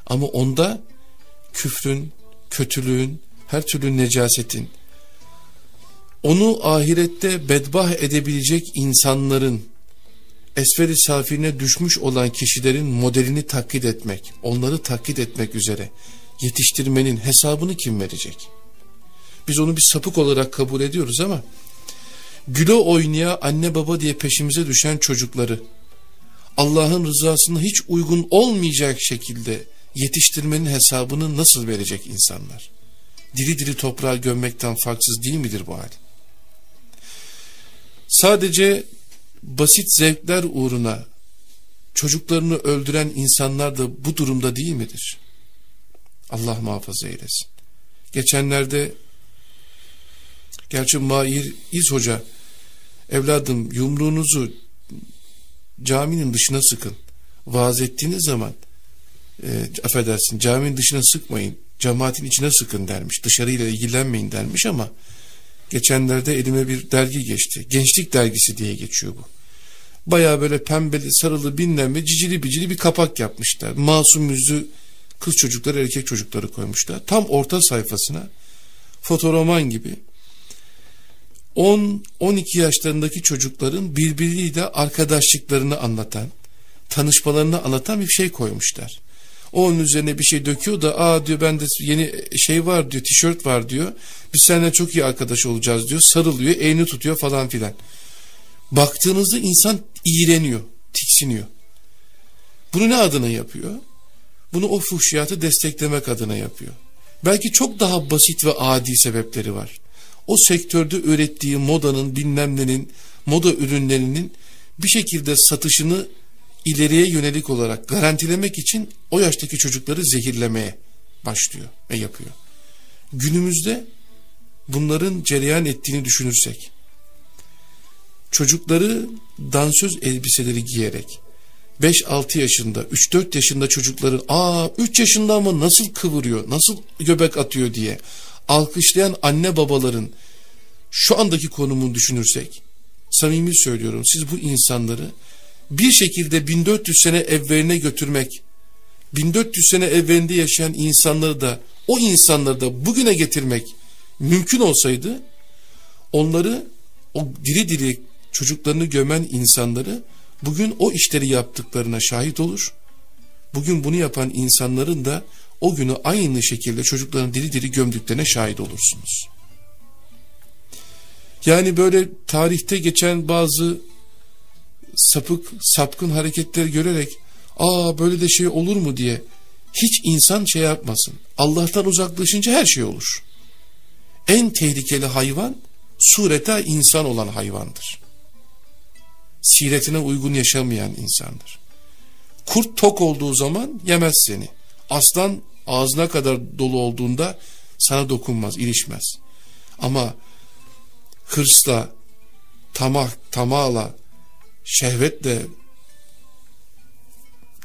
Ama onda küfrün, kötülüğün, her türlü necasetin onu ahirette bedbah edebilecek insanların esferi safirine düşmüş olan kişilerin modelini taklit etmek, onları taklit etmek üzere yetiştirmenin hesabını kim verecek? Biz onu bir sapık olarak kabul ediyoruz ama gülo oynaya anne baba diye peşimize düşen çocukları Allah'ın rızasına hiç uygun olmayacak şekilde yetiştirmenin hesabını nasıl verecek insanlar? Diri diri toprağa gömmekten farksız değil midir bu hal? Sadece basit zevkler uğruna çocuklarını öldüren insanlar da bu durumda değil midir? Allah muhafaza eylesin. Geçenlerde gerçi Mahir İz Hoca evladım yumruğunuzu caminin dışına sıkın. Vaaz ettiğiniz zaman e, affedersin caminin dışına sıkmayın. Cemaatin içine sıkın dermiş. Dışarıyla ilgilenmeyin dermiş ama geçenlerde elime bir dergi geçti. Gençlik dergisi diye geçiyor bu. Baya böyle pembeli sarılı bilmem ve cicili bicili bir kapak yapmışlar. Masum yüzlü kız çocukları erkek çocukları koymuşlar. Tam orta sayfasına fotoroman gibi 10-12 yaşlarındaki çocukların birbiriyle arkadaşlıklarını anlatan, tanışmalarını anlatan bir şey koymuşlar. O onun üzerine bir şey döküyor da aa diyor bende yeni şey var diyor tişört var diyor. Biz seninle çok iyi arkadaş olacağız diyor. Sarılıyor elini tutuyor falan filan. Baktığınızda insan iğreniyor, tiksiniyor. Bunu ne adına yapıyor? Bunu o fuhşiyatı desteklemek adına yapıyor. Belki çok daha basit ve adi sebepleri var. O sektörde ürettiği modanın bilmem moda ürünlerinin bir şekilde satışını ileriye yönelik olarak garantilemek için o yaştaki çocukları zehirlemeye başlıyor ve yapıyor. Günümüzde bunların cereyan ettiğini düşünürsek çocukları dansöz elbiseleri giyerek 5-6 yaşında 3-4 yaşında çocukların aa 3 yaşında ama nasıl kıvırıyor nasıl göbek atıyor diye alkışlayan anne babaların şu andaki konumunu düşünürsek samimi söylüyorum siz bu insanları bir şekilde 1400 sene evveline götürmek 1400 sene evvelinde yaşayan insanları da o insanları da bugüne getirmek mümkün olsaydı onları o diri diri çocuklarını gömen insanları bugün o işleri yaptıklarına şahit olur. Bugün bunu yapan insanların da o günü aynı şekilde çocukların diri diri gömdüklerine şahit olursunuz. Yani böyle tarihte geçen bazı sapık, sapkın hareketleri görerek aa böyle de şey olur mu diye hiç insan şey yapmasın. Allah'tan uzaklaşınca her şey olur. En tehlikeli hayvan sureta insan olan hayvandır. Siretine uygun yaşamayan insandır. Kurt tok olduğu zaman yemez seni. Aslan ağzına kadar dolu olduğunda sana dokunmaz, ilişmez. Ama hırsla, tamah, tamahla, şehvetle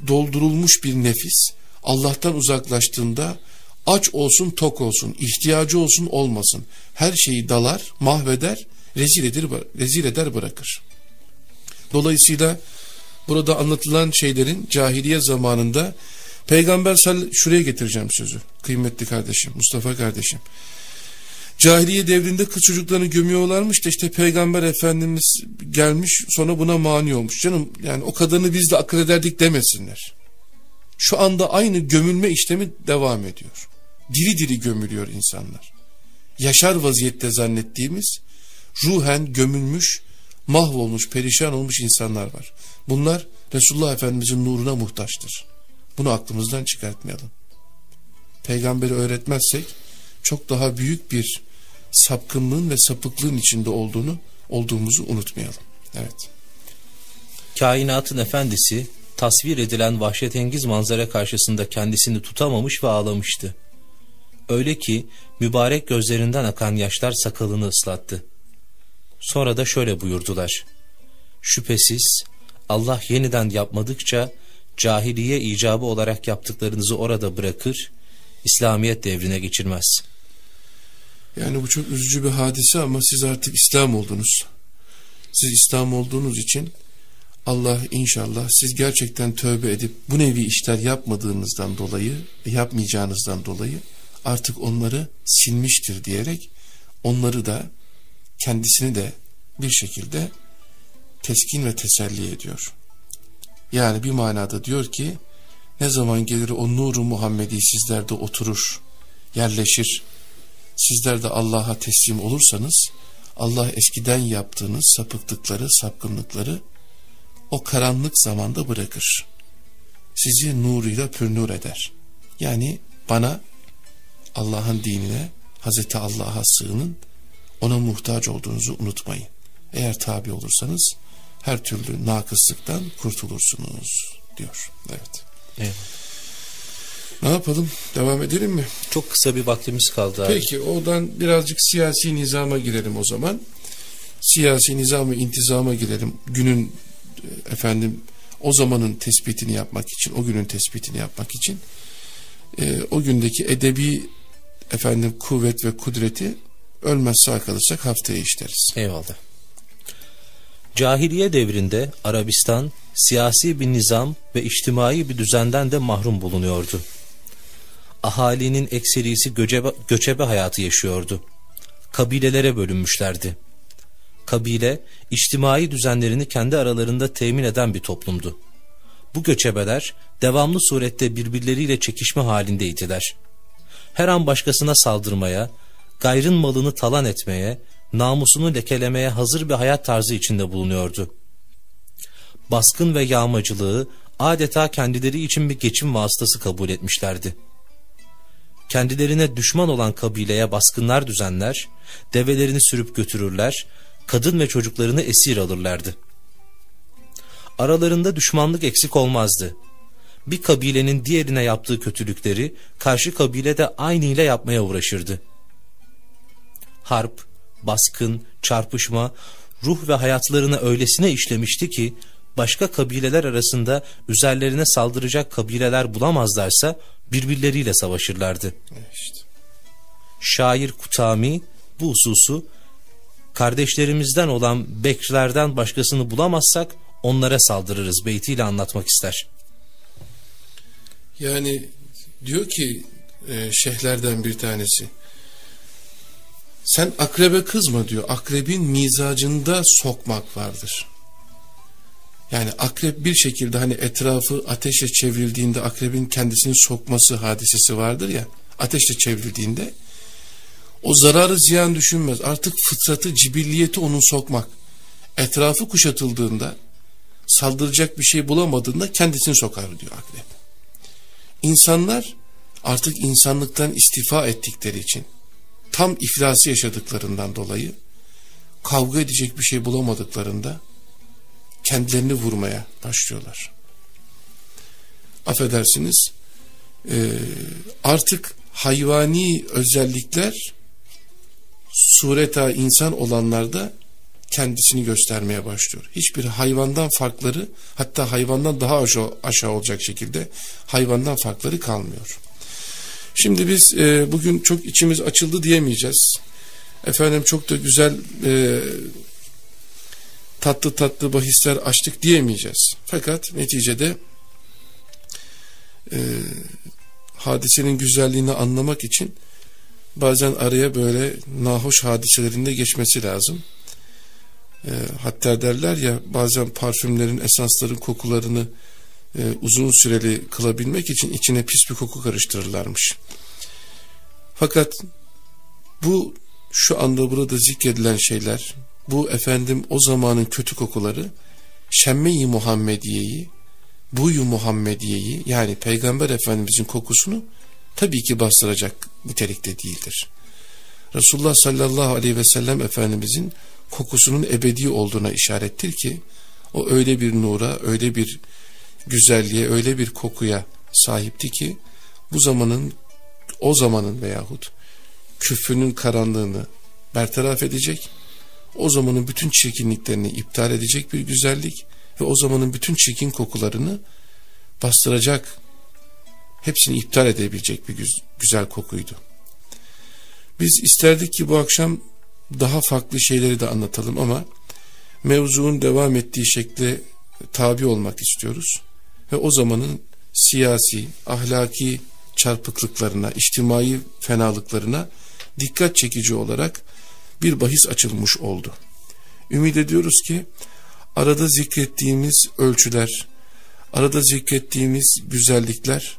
doldurulmuş bir nefis Allah'tan uzaklaştığında aç olsun tok olsun, ihtiyacı olsun olmasın her şeyi dalar, mahveder, rezil eder, rezil eder bırakır. Dolayısıyla burada anlatılan şeylerin cahiliye zamanında Peygamber şuraya getireceğim sözü kıymetli kardeşim Mustafa kardeşim. Cahiliye devrinde kız çocuklarını gömüyorlarmış da işte peygamber efendimiz gelmiş sonra buna mani olmuş. Canım yani o kadarını biz de akıl ederdik demesinler. Şu anda aynı gömülme işlemi devam ediyor. Diri diri gömülüyor insanlar. Yaşar vaziyette zannettiğimiz ruhen gömülmüş, mahvolmuş, perişan olmuş insanlar var. Bunlar Resulullah Efendimizin nuruna muhtaçtır. Bunu aklımızdan çıkartmayalım. Peygamberi öğretmezsek çok daha büyük bir sapkınlığın ve sapıklığın içinde olduğunu olduğumuzu unutmayalım. Evet. Kainatın efendisi tasvir edilen vahşetengiz manzara karşısında kendisini tutamamış ve ağlamıştı. Öyle ki mübarek gözlerinden akan yaşlar sakalını ıslattı. Sonra da şöyle buyurdular. Şüphesiz Allah yeniden yapmadıkça cahiliye icabı olarak yaptıklarınızı orada bırakır, İslamiyet devrine geçirmez.'' Yani bu çok üzücü bir hadise ama siz artık İslam oldunuz. Siz İslam olduğunuz için Allah inşallah siz gerçekten tövbe edip bu nevi işler yapmadığınızdan dolayı yapmayacağınızdan dolayı artık onları silmiştir diyerek onları da kendisini de bir şekilde teskin ve teselli ediyor. Yani bir manada diyor ki ne zaman gelir o nuru Muhammedi sizlerde oturur, yerleşir, sizler de Allah'a teslim olursanız Allah eskiden yaptığınız sapıklıkları, sapkınlıkları o karanlık zamanda bırakır. Sizi nuruyla pürnur eder. Yani bana Allah'ın dinine, Hazreti Allah'a sığının, ona muhtaç olduğunuzu unutmayın. Eğer tabi olursanız her türlü nakıslıktan kurtulursunuz diyor. Evet. Evet. Ne yapalım? Devam edelim mi? Çok kısa bir vaktimiz kaldı abi. Peki oradan birazcık siyasi nizama girelim o zaman. Siyasi nizamı intizama girelim. Günün efendim o zamanın tespitini yapmak için, o günün tespitini yapmak için e, o gündeki edebi efendim kuvvet ve kudreti ölmez sağ kalırsak haftaya işleriz. Eyvallah. Cahiliye devrinde Arabistan siyasi bir nizam ve içtimai bir düzenden de mahrum bulunuyordu ahalinin ekserisi göçebe, göçebe hayatı yaşıyordu. Kabilelere bölünmüşlerdi. Kabile, içtimai düzenlerini kendi aralarında temin eden bir toplumdu. Bu göçebeler devamlı surette birbirleriyle çekişme halindeydiler. Her an başkasına saldırmaya, gayrın malını talan etmeye, namusunu lekelemeye hazır bir hayat tarzı içinde bulunuyordu. Baskın ve yağmacılığı adeta kendileri için bir geçim vasıtası kabul etmişlerdi kendilerine düşman olan kabileye baskınlar düzenler, develerini sürüp götürürler, kadın ve çocuklarını esir alırlardı. Aralarında düşmanlık eksik olmazdı. Bir kabilenin diğerine yaptığı kötülükleri karşı kabile de aynı ile yapmaya uğraşırdı. Harp, baskın, çarpışma ruh ve hayatlarına öylesine işlemişti ki başka kabileler arasında üzerlerine saldıracak kabileler bulamazlarsa birbirleriyle savaşırlardı. İşte. Şair Kutami bu hususu kardeşlerimizden olan Bekrilerden başkasını bulamazsak onlara saldırırız beytiyle anlatmak ister. Yani diyor ki e, şeyhlerden bir tanesi. Sen akrebe kızma diyor. Akrebin mizacında sokmak vardır. Yani akrep bir şekilde hani etrafı ateşle çevrildiğinde akrebin kendisini sokması hadisesi vardır ya. Ateşle çevrildiğinde o zararı ziyan düşünmez. Artık fıtratı, cibilliyeti onun sokmak. Etrafı kuşatıldığında saldıracak bir şey bulamadığında kendisini sokar diyor akrep. İnsanlar artık insanlıktan istifa ettikleri için tam iflası yaşadıklarından dolayı kavga edecek bir şey bulamadıklarında kendilerini vurmaya başlıyorlar. Affedersiniz e, artık hayvani özellikler sureta insan olanlarda kendisini göstermeye başlıyor. Hiçbir hayvandan farkları hatta hayvandan daha aşağı, olacak şekilde hayvandan farkları kalmıyor. Şimdi biz e, bugün çok içimiz açıldı diyemeyeceğiz. Efendim çok da güzel e, tatlı tatlı bahisler açtık diyemeyeceğiz. Fakat neticede e, hadisenin güzelliğini anlamak için bazen araya böyle nahoş hadiselerin de geçmesi lazım. E, hatta derler ya bazen parfümlerin, esansların kokularını e, uzun süreli kılabilmek için içine pis bir koku karıştırırlarmış. Fakat bu şu anda burada zikredilen şeyler, bu efendim o zamanın kötü kokuları, Şemme-i Muhammediye'yi, buyu Muhammediye'yi yani Peygamber Efendimizin kokusunu tabii ki bastıracak nitelikte değildir. Resulullah sallallahu aleyhi ve sellem Efendimizin kokusunun ebedi olduğuna işarettir ki o öyle bir nura, öyle bir güzelliğe, öyle bir kokuya sahipti ki bu zamanın, o zamanın veyahut küfrünün karanlığını bertaraf edecek, o zamanın bütün çirkinliklerini iptal edecek bir güzellik ve o zamanın bütün çirkin kokularını bastıracak, hepsini iptal edebilecek bir güzel kokuydu. Biz isterdik ki bu akşam daha farklı şeyleri de anlatalım ama mevzuun devam ettiği şekle tabi olmak istiyoruz. Ve o zamanın siyasi, ahlaki çarpıklıklarına, içtimai fenalıklarına dikkat çekici olarak bir bahis açılmış oldu. Ümit ediyoruz ki arada zikrettiğimiz ölçüler, arada zikrettiğimiz güzellikler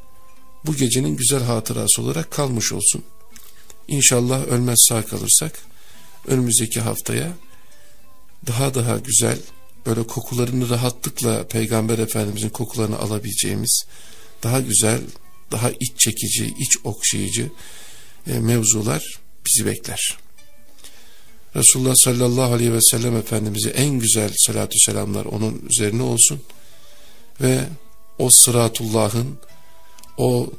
bu gecenin güzel hatırası olarak kalmış olsun. İnşallah ölmez sağ kalırsak önümüzdeki haftaya daha daha güzel böyle kokularını rahatlıkla Peygamber Efendimizin kokularını alabileceğimiz daha güzel, daha iç çekici, iç okşayıcı e, mevzular bizi bekler. Resulullah sallallahu aleyhi ve sellem Efendimiz'e en güzel salatü selamlar onun üzerine olsun ve o sıratullahın, o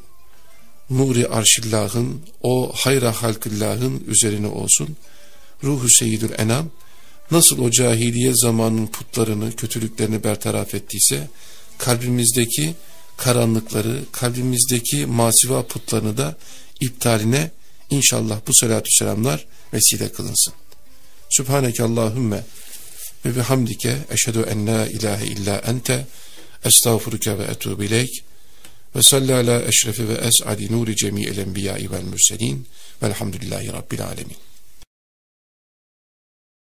nuri arşillahın, o hayra halkillahın üzerine olsun. Ruhu seyyidül enam nasıl o cahiliye zamanının putlarını, kötülüklerini bertaraf ettiyse kalbimizdeki karanlıkları, kalbimizdeki masiva putlarını da iptaline inşallah bu salatü selamlar vesile kılınsın. Sübhaneke Allahümme ve bihamdike eşhedü en la ilahe illa ente estağfuruke ve etubu ileyk ve salli ala eşrefi ve es'adi nuri cemi'il enbiya'i vel mürselin velhamdülillahi rabbil alemin.